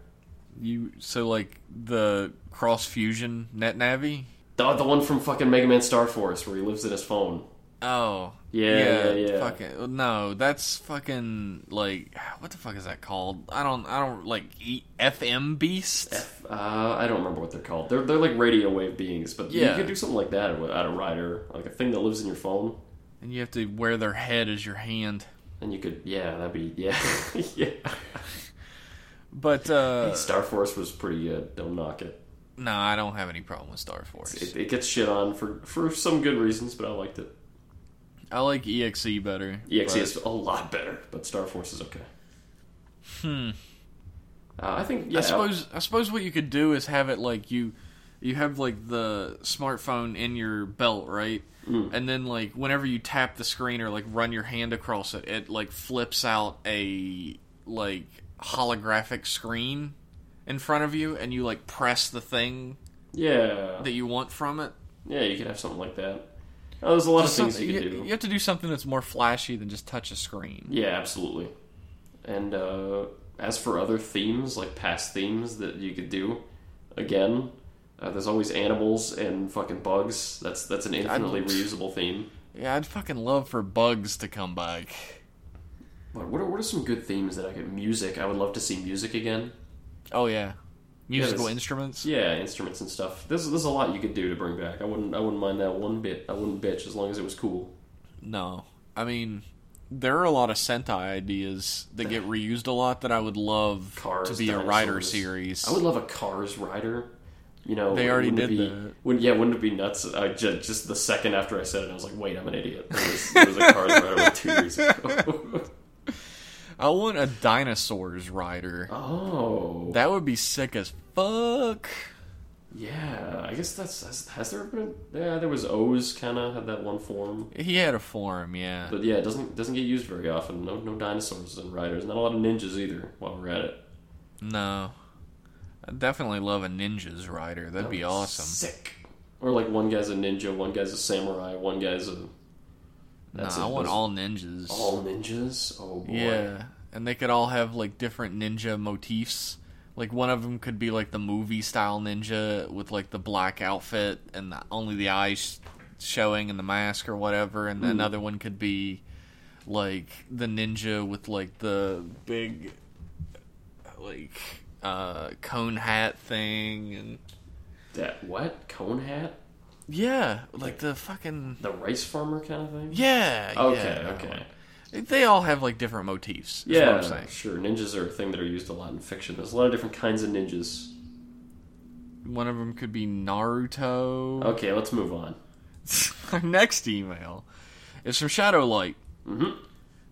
You so like the cross fusion net navi? The, the one from fucking Mega Man Star Force where he lives in his phone. Oh. Yeah, yeah, yeah. Fucking no, that's fucking like what the fuck is that called? I don't I don't like e- FM beast. F, uh, I don't remember what they're called. They're they're like radio wave beings, but Yeah. you could do something like that at of rider, like a thing that lives in your phone. And you have to wear their head as your hand. And you could, yeah, that'd be, yeah, yeah. But uh Star Force was pretty good. Don't knock it. No, I don't have any problem with Star Force. It, it gets shit on for for some good reasons, but I liked it. I like EXE better. EXE but- is a lot better, but Star Force is okay. Hmm. Uh, I think yeah. I suppose I suppose what you could do is have it like you you have like the smartphone in your belt, right? Mm. And then like whenever you tap the screen or like run your hand across it, it like flips out a like holographic screen in front of you and you like press the thing yeah, that you want from it. yeah, you could have something like that. Oh, there's a lot of things you could you, do. you have to do something that's more flashy than just touch a screen. Yeah, absolutely. And uh, as for other themes, like past themes that you could do, again, uh, there's always animals and fucking bugs. That's that's an infinitely reusable theme. Yeah, I'd fucking love for bugs to come back. But what are, what are some good themes that I could? Music. I would love to see music again. Oh yeah, musical there's- instruments. Yeah, instruments and stuff. There's there's a lot you could do to bring back. I wouldn't I wouldn't mind that one bit. I wouldn't bitch as long as it was cool. No, I mean there are a lot of Sentai ideas that get reused a lot that I would love Cars, to be a rider series. I would love a Cars rider. You know, They already did be, that. Wouldn't, yeah, wouldn't it be nuts? I just, just the second after I said it, I was like, "Wait, I'm an idiot." There was, there was a Cars rider like two years ago. I want a dinosaurs rider. oh, That would be sick as fuck. yeah. I guess that's has, has there been? Yeah, there was OOO's kind of had that one form, He had a form, yeah. but yeah, it doesn't doesn't get used very often. No, no dinosaurs and riders. Not a lot of ninjas either. While we're at it, No, I definitely love a ninjas rider. That'd be awesome. Sick. Or like one guy's a ninja, one guy's a samurai, one guy's a. No, That's I it, want all ninjas. All ninjas? Oh boy. Yeah, and they could all have like different ninja motifs. Like one of them could be like the movie style ninja with like the black outfit and the, only the eyes showing and the mask or whatever, and Mm. another one could be like the ninja with like the big like uh cone hat thing and That what? Cone hat? Yeah, like the fucking The rice farmer kind of thing? yeah. Okay, yeah. okay. They all have like different motifs. is what I'm Yeah, sure. Ninjas are a thing that are used a lot in fiction. There's a lot of different kinds of ninjas. One of them could be Naruto. Okay, let's move on. Our next email is from Shadowlight. Mhm.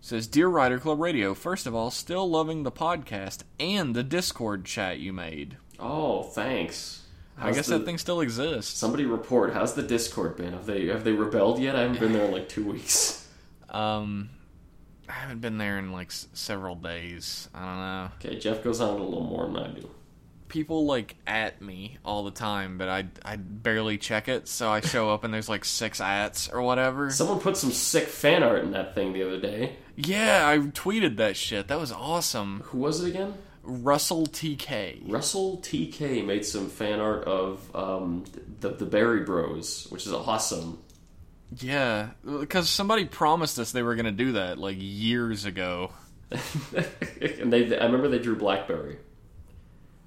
Says, Dear Rider Club Radio, first of all, still loving the podcast and the Discord chat you made. Oh, thanks. I guess the- that thing still exists. Somebody report. How's the Discord been? Have they have they rebelled yet? I haven't been there in like two weeks. Um, I haven't been there in like s- several days. I don't know. Okay, Jeff goes on a little more than I do. People like at me all the time, but I I barely check it. So I show up and there's like six ats or whatever. Someone put some sick fan art in that thing the other day. yeah, I tweeted that shit. That was awesome. Who was it again? Russell TK. Russell TK made some fan art of um, the the Berry Bros, which is awesome. Yeah, because somebody promised us they were going to do that like years ago. and they, I remember they drew Blackberry.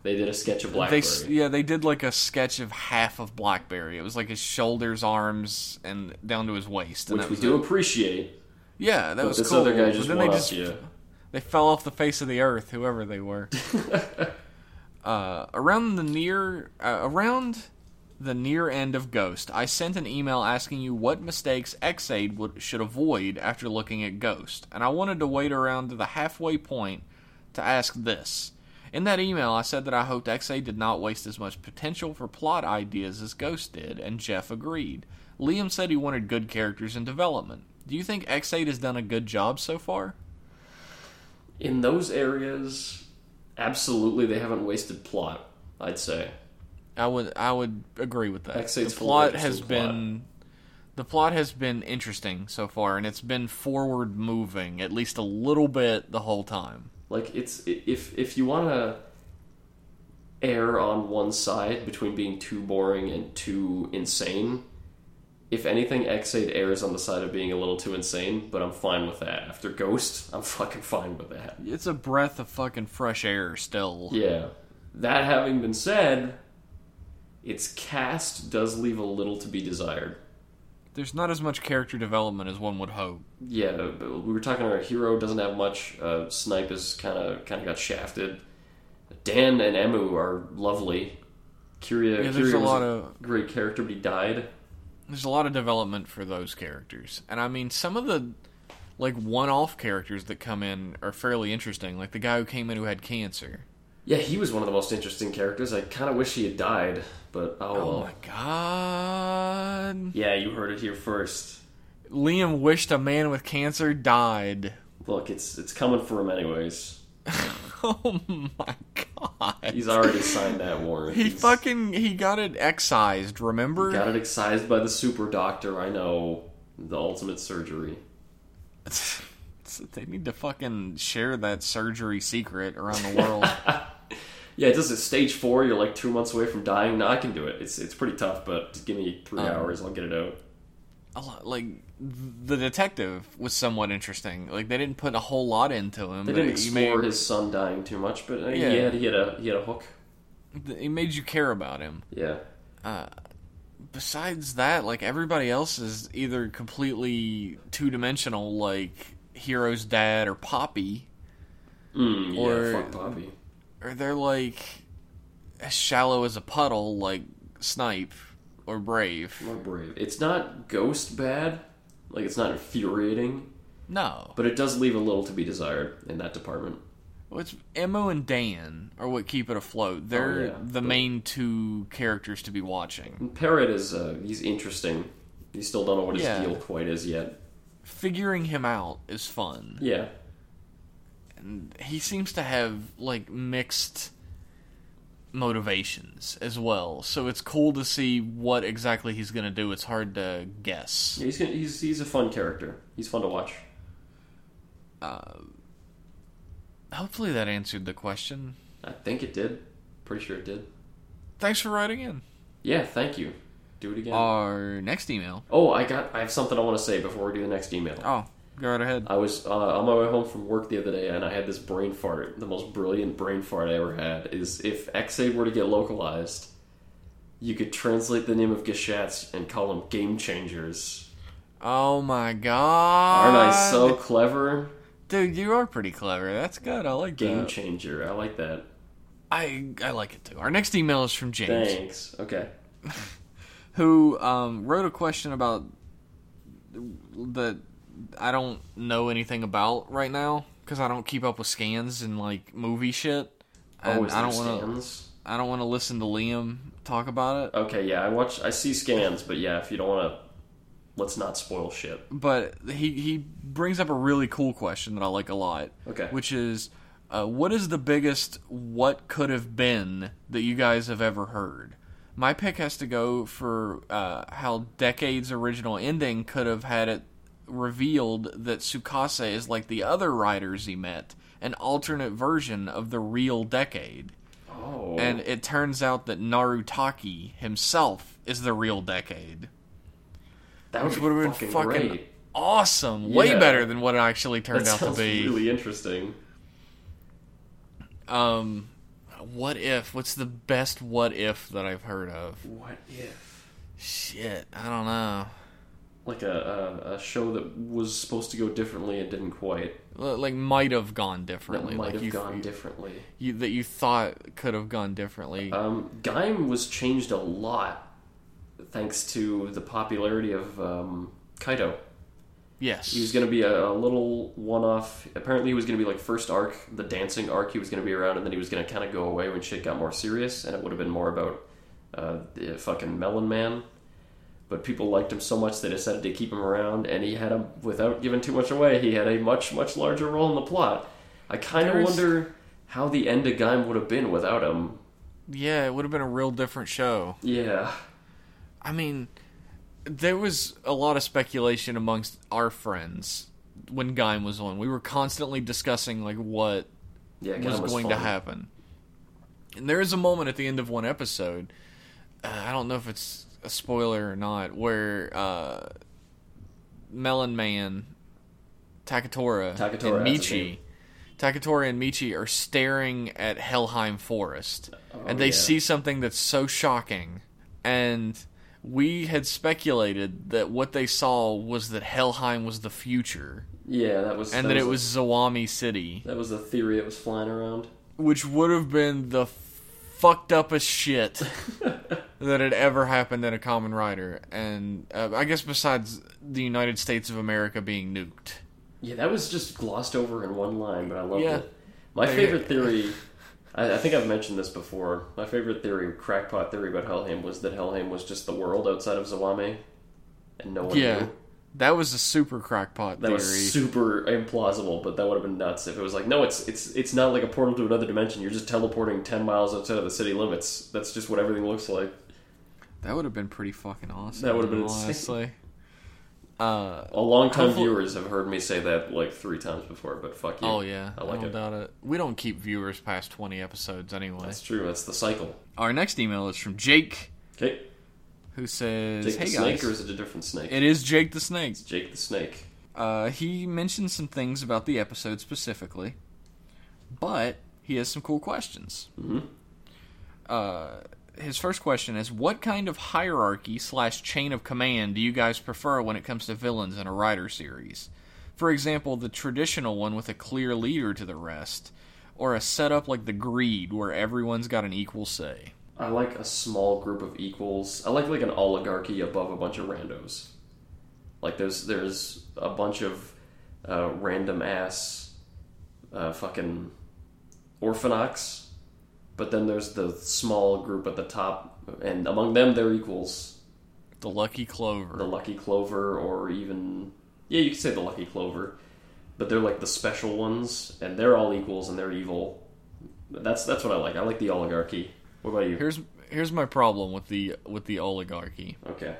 They did a sketch of Blackberry. s- yeah, they did like a sketch of half of Blackberry. It was like his shoulders, arms, and down to his waist. And which we do it. appreciate. Yeah, that But was this cool. other guy just then they up just you. They fell off the face of the earth, whoever they were. uh, around the near uh, around the near end of Ghost, I sent an email asking you what mistakes Ex-Aid would should avoid after looking at Ghost, and I wanted to wait around to the halfway point to ask this. In that email, I said that I hoped Ex-Aid did not waste as much potential for plot ideas as Ghost did, and Jeff agreed. Liam said he wanted good characters and development. Do you think Ex-Aid has done a good job so far? In those areas, absolutely, they haven't wasted plot. I'd say. I would I would agree with that. Ex-Aid's the plot has plot. been the plot has been interesting so far, and it's been forward moving at least a little bit the whole time. Like it's if if you want to err on one side between being too boring and too insane, if anything, Ex-Aid errs on the side of being a little too insane. But I'm fine with that. After Ghost, I'm fucking fine with that. It's a breath of fucking fresh air still. Yeah. That having been said, its cast does leave a little to be desired. There's not as much character development as one would hope. Yeah, but we were talking. Our hero doesn't have much. Uh, Snipe is kind of kind of got shafted. Dan and Emu are lovely. Kiriya, Yeah, there's Kiriya a was lot of great character, but he died. There's a lot of development for those characters, and I mean some of the like one-off characters that come in are fairly interesting. Like the guy who came in who had cancer. Yeah, he was one of the most interesting characters. I kind of wish he had died, but oh, Oh well. my god! Yeah, you heard it here first. Liam wished a man with cancer died. Look, it's it's coming for him anyways. oh my god! He's already signed that warrant. He He's fucking he got it excised. Remember? He got it excised by the super doctor. I know the ultimate surgery. they need to fucking share that surgery secret around the world. Yeah, it does it stage four. You're like two months away from dying. No, I can do it. It's it's pretty tough, but just give me three Um, hours. I'll get it out. a lot, like the detective was somewhat interesting. Like they didn't put a whole lot into him. They didn't explore made, his son dying too much, but uh, Yeah. he had he had a he had a hook. He made you care about him. Yeah, Besides that, like everybody else is either completely two dimensional, like Hiiro's dad or Poppy, mm, yeah. Or- fuck Poppy. or they're like as shallow as a puddle, like Snipe or Brave. More brave. It's not ghost bad. Like it's not infuriating, No, but it does leave a little to be desired in that department. Well, it's Emu and Dan are what keep it afloat. They're Oh, yeah. the main two characters to be watching. And Parad is uh, he's interesting. You still don't know what his Yeah. deal quite is yet. Figuring him out is fun. Yeah, And he seems to have like mixed motivations as well. So it's cool to see what exactly he's going to do. It's hard to guess. he's gonna, he's he's a fun character. He's fun to watch. Uh, hopefully that answered the question. I think it did. Pretty sure it did. Thanks for writing in. Yeah, thank you. Do it again. Our next email. oh, I got. I have something I want to say before we do the next email. Oh, go right ahead. I was uh, on my way home from work the other day, and I had this brain fart. The most brilliant brain fart I ever had is if Ex-Aid were to get localized, you could translate the name of Gashats and call them Game Changers. Oh my god. Aren't I so clever? Dude, you are pretty clever. That's good. I like Game that. Changer. I like that. I I like it too. Our next email is from James, Thanks. Okay. who um, wrote a question about that I don't know anything about right now because I don't keep up with scans and like movie shit. And oh, I don't want to. I don't want to listen to Liam talk about it. Okay, yeah, I watch. I see scans, but yeah, if you don't want to, let's not spoil shit. But he he brings up a really cool question that I like a lot. Okay. Which is, uh, what is the biggest what could have been that you guys have ever heard? My pick has to go for uh, how Decade's original ending could have had it revealed that Tsukasa is like the other riders he met, an alternate version of the real Decade. Oh. And it turns out that Narutaki himself is the real Decade. that Which would have been fucking fucking great. awesome. Way better than what it actually turned That out to be. really interesting. Um, what if? What's the best what if that I've heard of? What if? Shit, I don't know. Like a, a, a show that was supposed to go differently and didn't quite. Like might have gone That differently. might like have you, gone differently. you that you thought could have gone differently. Um, Gaim was changed a lot thanks to the popularity of um, Kaito. yes, He was going to be a, a little one-off. Apparently, he was going to be like first arc, the dancing arc. He was going to be around, and then he was going to kind of go away when shit got more serious, and it would have been more about uh, the fucking Melon Man. But people liked him so much they decided to keep him around, and he had a without giving too much away. He had a much much larger role in the plot. I kind of wonder how the end of Gaim would have been without him. yeah, it would have been a real different show. Yeah, I mean, there was a lot of speculation amongst our friends when Gaim was on. We were constantly discussing like what yeah, was, was going to happen. And there is a moment at the end of one episode. Uh, I don't know if it's a spoiler or not, where uh, Melon Man, Takatora, Takatora, and Michi. Takatora and Michi are staring at Helheim Forest, and they Oh, yeah. see something that's so shocking, and we had speculated that what they saw was that Helheim was the future, Yeah, that was and that that it was Zawame City that was the theory that was flying around. which would have been the fucked up as shit that had ever happened in a Kamen Rider, and uh, I guess besides the United States of America being nuked. Yeah, that was just glossed over in one line, but I loved Yeah. it. My favorite theory, I, I think I've mentioned this before. My favorite theory, crackpot theory about Helheim, was that Helheim was just the world outside of Zawame, and no one Yeah, knew. that was a super crackpot That theory. was super implausible, but that would have been nuts if it was like, no, it's it's it's not like a portal to another dimension. You're just teleporting ten miles outside of the city limits. That's just what everything looks like. That would have been pretty fucking awesome. That would have been insane. honestly. Uh, A long time Hopefully- viewers have heard me say that like three times before, but fuck you. oh yeah, I like don't it. doubt it. We don't keep viewers past twenty episodes anyway. That's true. That's the cycle. Our next email is from Jake, Okay, who says, Jake "Hey the guys, snake, or is it a different snake? it is Jake the Snake." It's Jake the snake. Uh, he mentioned some things about the episode specifically, but he has some cool questions. hmm Uh, his first question is What kind of hierarchy slash chain of command do you guys prefer when it comes to villains in a Rider series? For example, the traditional one with a clear leader to the rest, or a setup like the Greeed where everyone's got an equal say. I like a small group of equals. I like like an oligarchy above a bunch of randos. Like there's there's a bunch of uh, random ass uh, fucking Orphnochs, but then there's the small group at the top, and among them they're equals. The Lucky Clover. The Lucky Clover, or even yeah, you could say the Lucky Clover, but they're like the special ones, and they're all equals and they're evil. That's that's what I like. I like the oligarchy. What about you? here's here's my problem with the with the oligarchy Okay.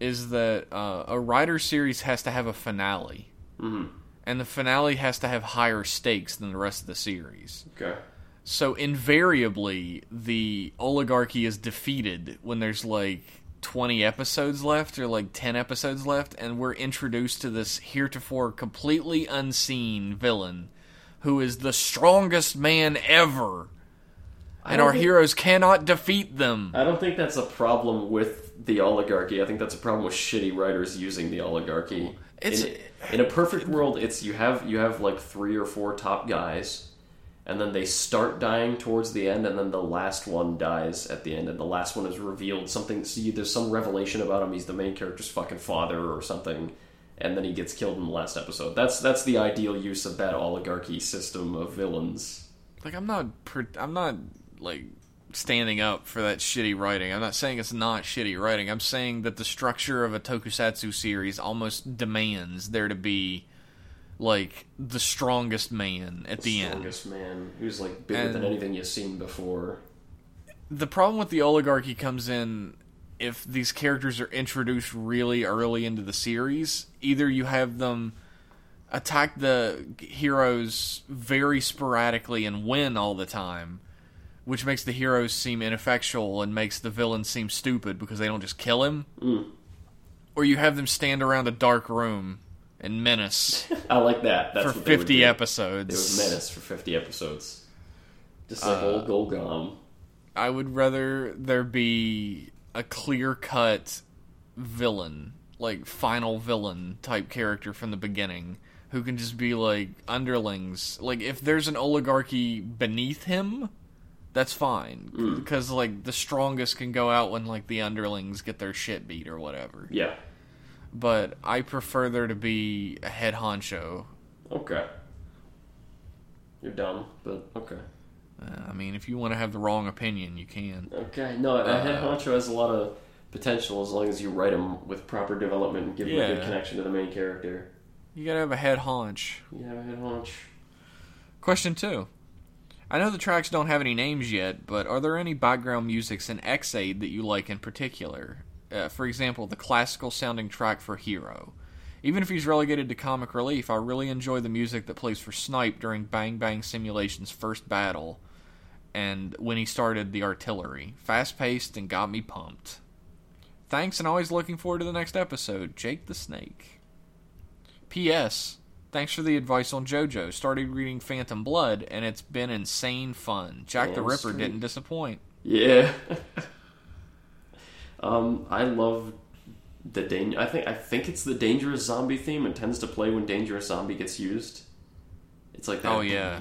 is that uh, a Rider series has to have a finale. hmm and the finale has to have higher stakes than the rest of the series. Okay. So invariably, the oligarchy is defeated when there's like 20 episodes left or like 10 episodes left, and we're introduced to this heretofore completely unseen villain who is the strongest man ever. And our think- heroes cannot defeat them. I don't think that's a problem with the oligarchy. I think that's a problem with shitty writers using the oligarchy. It's- in, in a perfect world, it's you have you have like three or four top guys, and then they start dying towards the end, and then the last one dies at the end, and the last one is revealed something. See, there's some revelation about him. He's the main character's fucking father or something, and then he gets killed in the last episode. That's that's the ideal use of that oligarchy system of villains. Like I'm not I'm not like standing up for that shitty writing. I'm not saying it's not shitty writing. I'm saying that the structure of a tokusatsu series almost demands there to be like the strongest man at the end. The strongest man who's like bigger than anything you've seen before. The problem with the oligarchy comes in if these characters are introduced really early into the series. Either you have them attack the heroes very sporadically and win all the time, which makes the heroes seem ineffectual and makes the villain seem stupid because they don't just kill him. Mm. Or you have them stand around a dark room and menace I like that. That's for what they would 50 do. episodes. They would menace for 50 episodes. Just like Uh, old Gorgom. I would rather there be a clear cut villain, like final villain type character from the beginning, who can just be like underlings. Like if there's an oligarchy beneath him, that's fine because like the strongest can go out when like the underlings get their shit beat or whatever. Yeah. But I prefer there to be a head honcho. Okay. You're dumb, but okay. Uh, I mean, if you want to have the wrong opinion, you can. Okay. No, a head Uh, honcho has a lot of potential as long as you write him with proper development and give him a good connection to the main character. You gotta have a head haunch. You have a head honch. Question two. I know the tracks don't have any names yet, but are there any background musics in Ex-Aid that you like in particular? Uh, for example, the classical sounding track for Hiiro. Even if he's relegated to comic relief, I really enjoy the music that plays for Snipe during Bang Bang Simulation's first battle and when he started the artillery. Fast paced and got me pumped. Thanks and always looking forward to the next episode. Jake the Snake. P.S. Thanks for the advice on JoJo. Started reading Phantom Blood, and it's been insane fun. Jack the Ripper straight. didn't disappoint. Yeah. um, I love the danger. I think I think it's the dangerous zombie theme. It tends to play when dangerous zombie gets used. It's like that. Oh, yeah.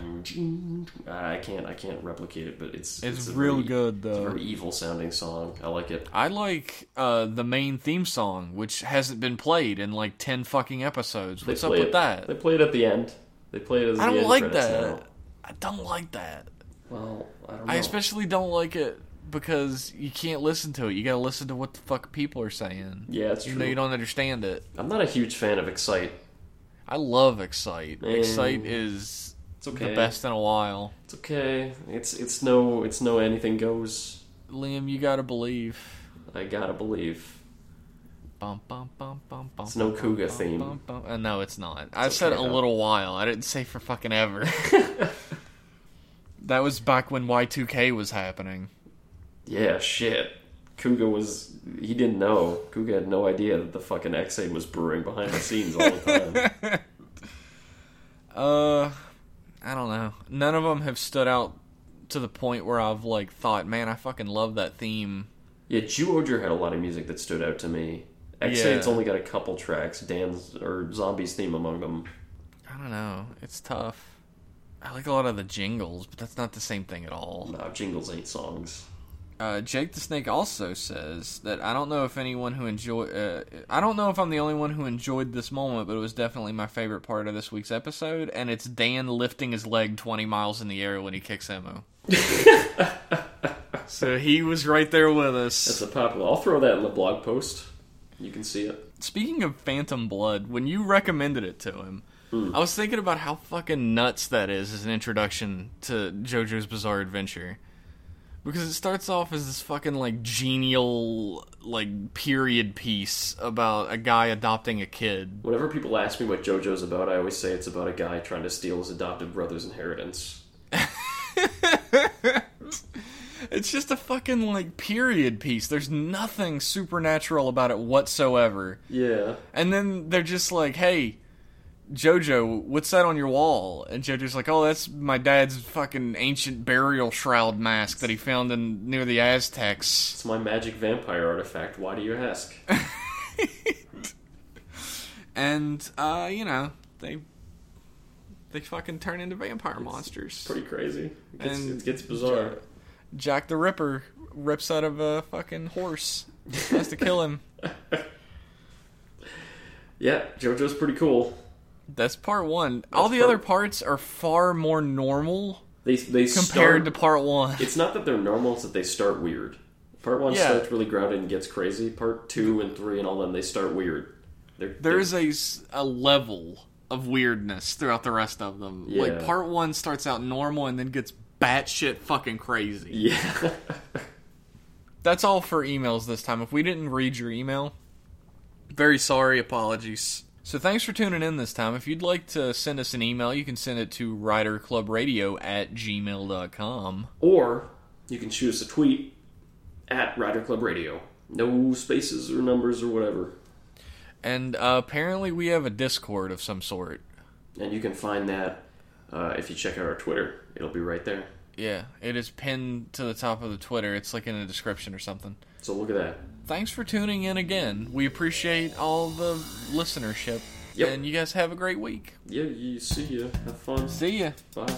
I can't I can't replicate it, but it's It's, a real very- good It's a though. very evil sounding song. I like it. I like uh, the main theme song, which hasn't been played in like ten fucking episodes. They What's up with it- that? They play it at the end. They play it as I the don't like that. now. I don't like that. Well, I don't know. I especially don't like it because you can't listen to it. You gotta listen to what the fuck people are saying. yeah, it's You true. know you don't understand it. I'm not a huge fan of Excite. I love Excite. Mm. Excite is It's okay. the best in a while. It's okay. It's it's no it's no anything goes. Liam, you gotta believe. I gotta believe. Bum, bum, bum, bum, bum, It's no Kuuga theme. bum, bum. Uh, no, it's not. I It's said a though. little while. I didn't say for fucking ever. that was back when Y2K was happening. Yeah, shit. Kuuga was he didn't know. Kuuga had no idea that the fucking Ex-Aid was brewing behind the scenes all the time. Uh, I don't know. None of them have stood out to the point where I've like thought, man, I fucking love that theme. yeah, Jew had a lot of music that stood out to me. Ex-Aid's Yeah. only got a couple tracks, Dan's or Zombies theme among them. I don't know. It's tough. I like a lot of the jingles, but that's not the same thing at all. Nah, jingles ain't songs. Uh, Jake the Snake also says that I don't know if anyone who enjoyed, Uh, I don't know if I'm the only one who enjoyed this moment, but it was definitely my favorite part of this week's episode, and it's Dan lifting his leg 20 miles in the air when he kicks Emu. so he was right there with us. That's a popular. I'll throw that in the blog post. You can see it. Speaking of Phantom Blood, when you recommended it to him, Hmm. I was thinking about how fucking nuts that is as an introduction to JoJo's Bizarre Adventure. Because it starts off as this fucking like genial like period piece about a guy adopting a kid. Whenever people ask me what JoJo's about, I always say it's about a guy trying to steal his adopted brother's inheritance. It's just a fucking like period piece. There's nothing supernatural about it whatsoever. Yeah. And then they're just like, "Hey, Jojo, what's that on your wall?" And Jojo's like, "Oh, that's my dad's fucking ancient burial shroud mask that he found in near the Aztecs." It's my magic vampire artifact. Why do you ask? And uh, you know, they they fucking turn into vampire monsters. Pretty crazy. It gets, And- it gets bizarre. Jack the Ripper rips out of a fucking horse. Has to kill him. Yeah, JoJo's pretty cool. That's part one. All the part- other parts are far more normal They they compared start, to part one. It's not that they're normal; it's that they start weird. Part one Yeah. starts really grounded and gets crazy. Part two and three and all them they start weird. They're, There they're- is a, a level of weirdness throughout the rest of them. Like part one starts out normal and then gets batshit fucking crazy. yeah. That's all for emails this time. If we didn't read your email, very sorry, apologies. So thanks for tuning in this time. If you'd like to send us an email, you can send it to riderclubradio at gmail.com. or you can shoot us a tweet at Rider Club Radio. No spaces or numbers or whatever. And uh, apparently we have a Discord of some sort. And you can find that uh, if you check out our Twitter. It'll be right there. Yeah, it is pinned to the top of the Twitter. It's like in the description or something. So look at that. Thanks for tuning in again. We appreciate all the listenership. Yep. And you guys have a great week. Yeah, you see ya. Have fun. See ya. Bye.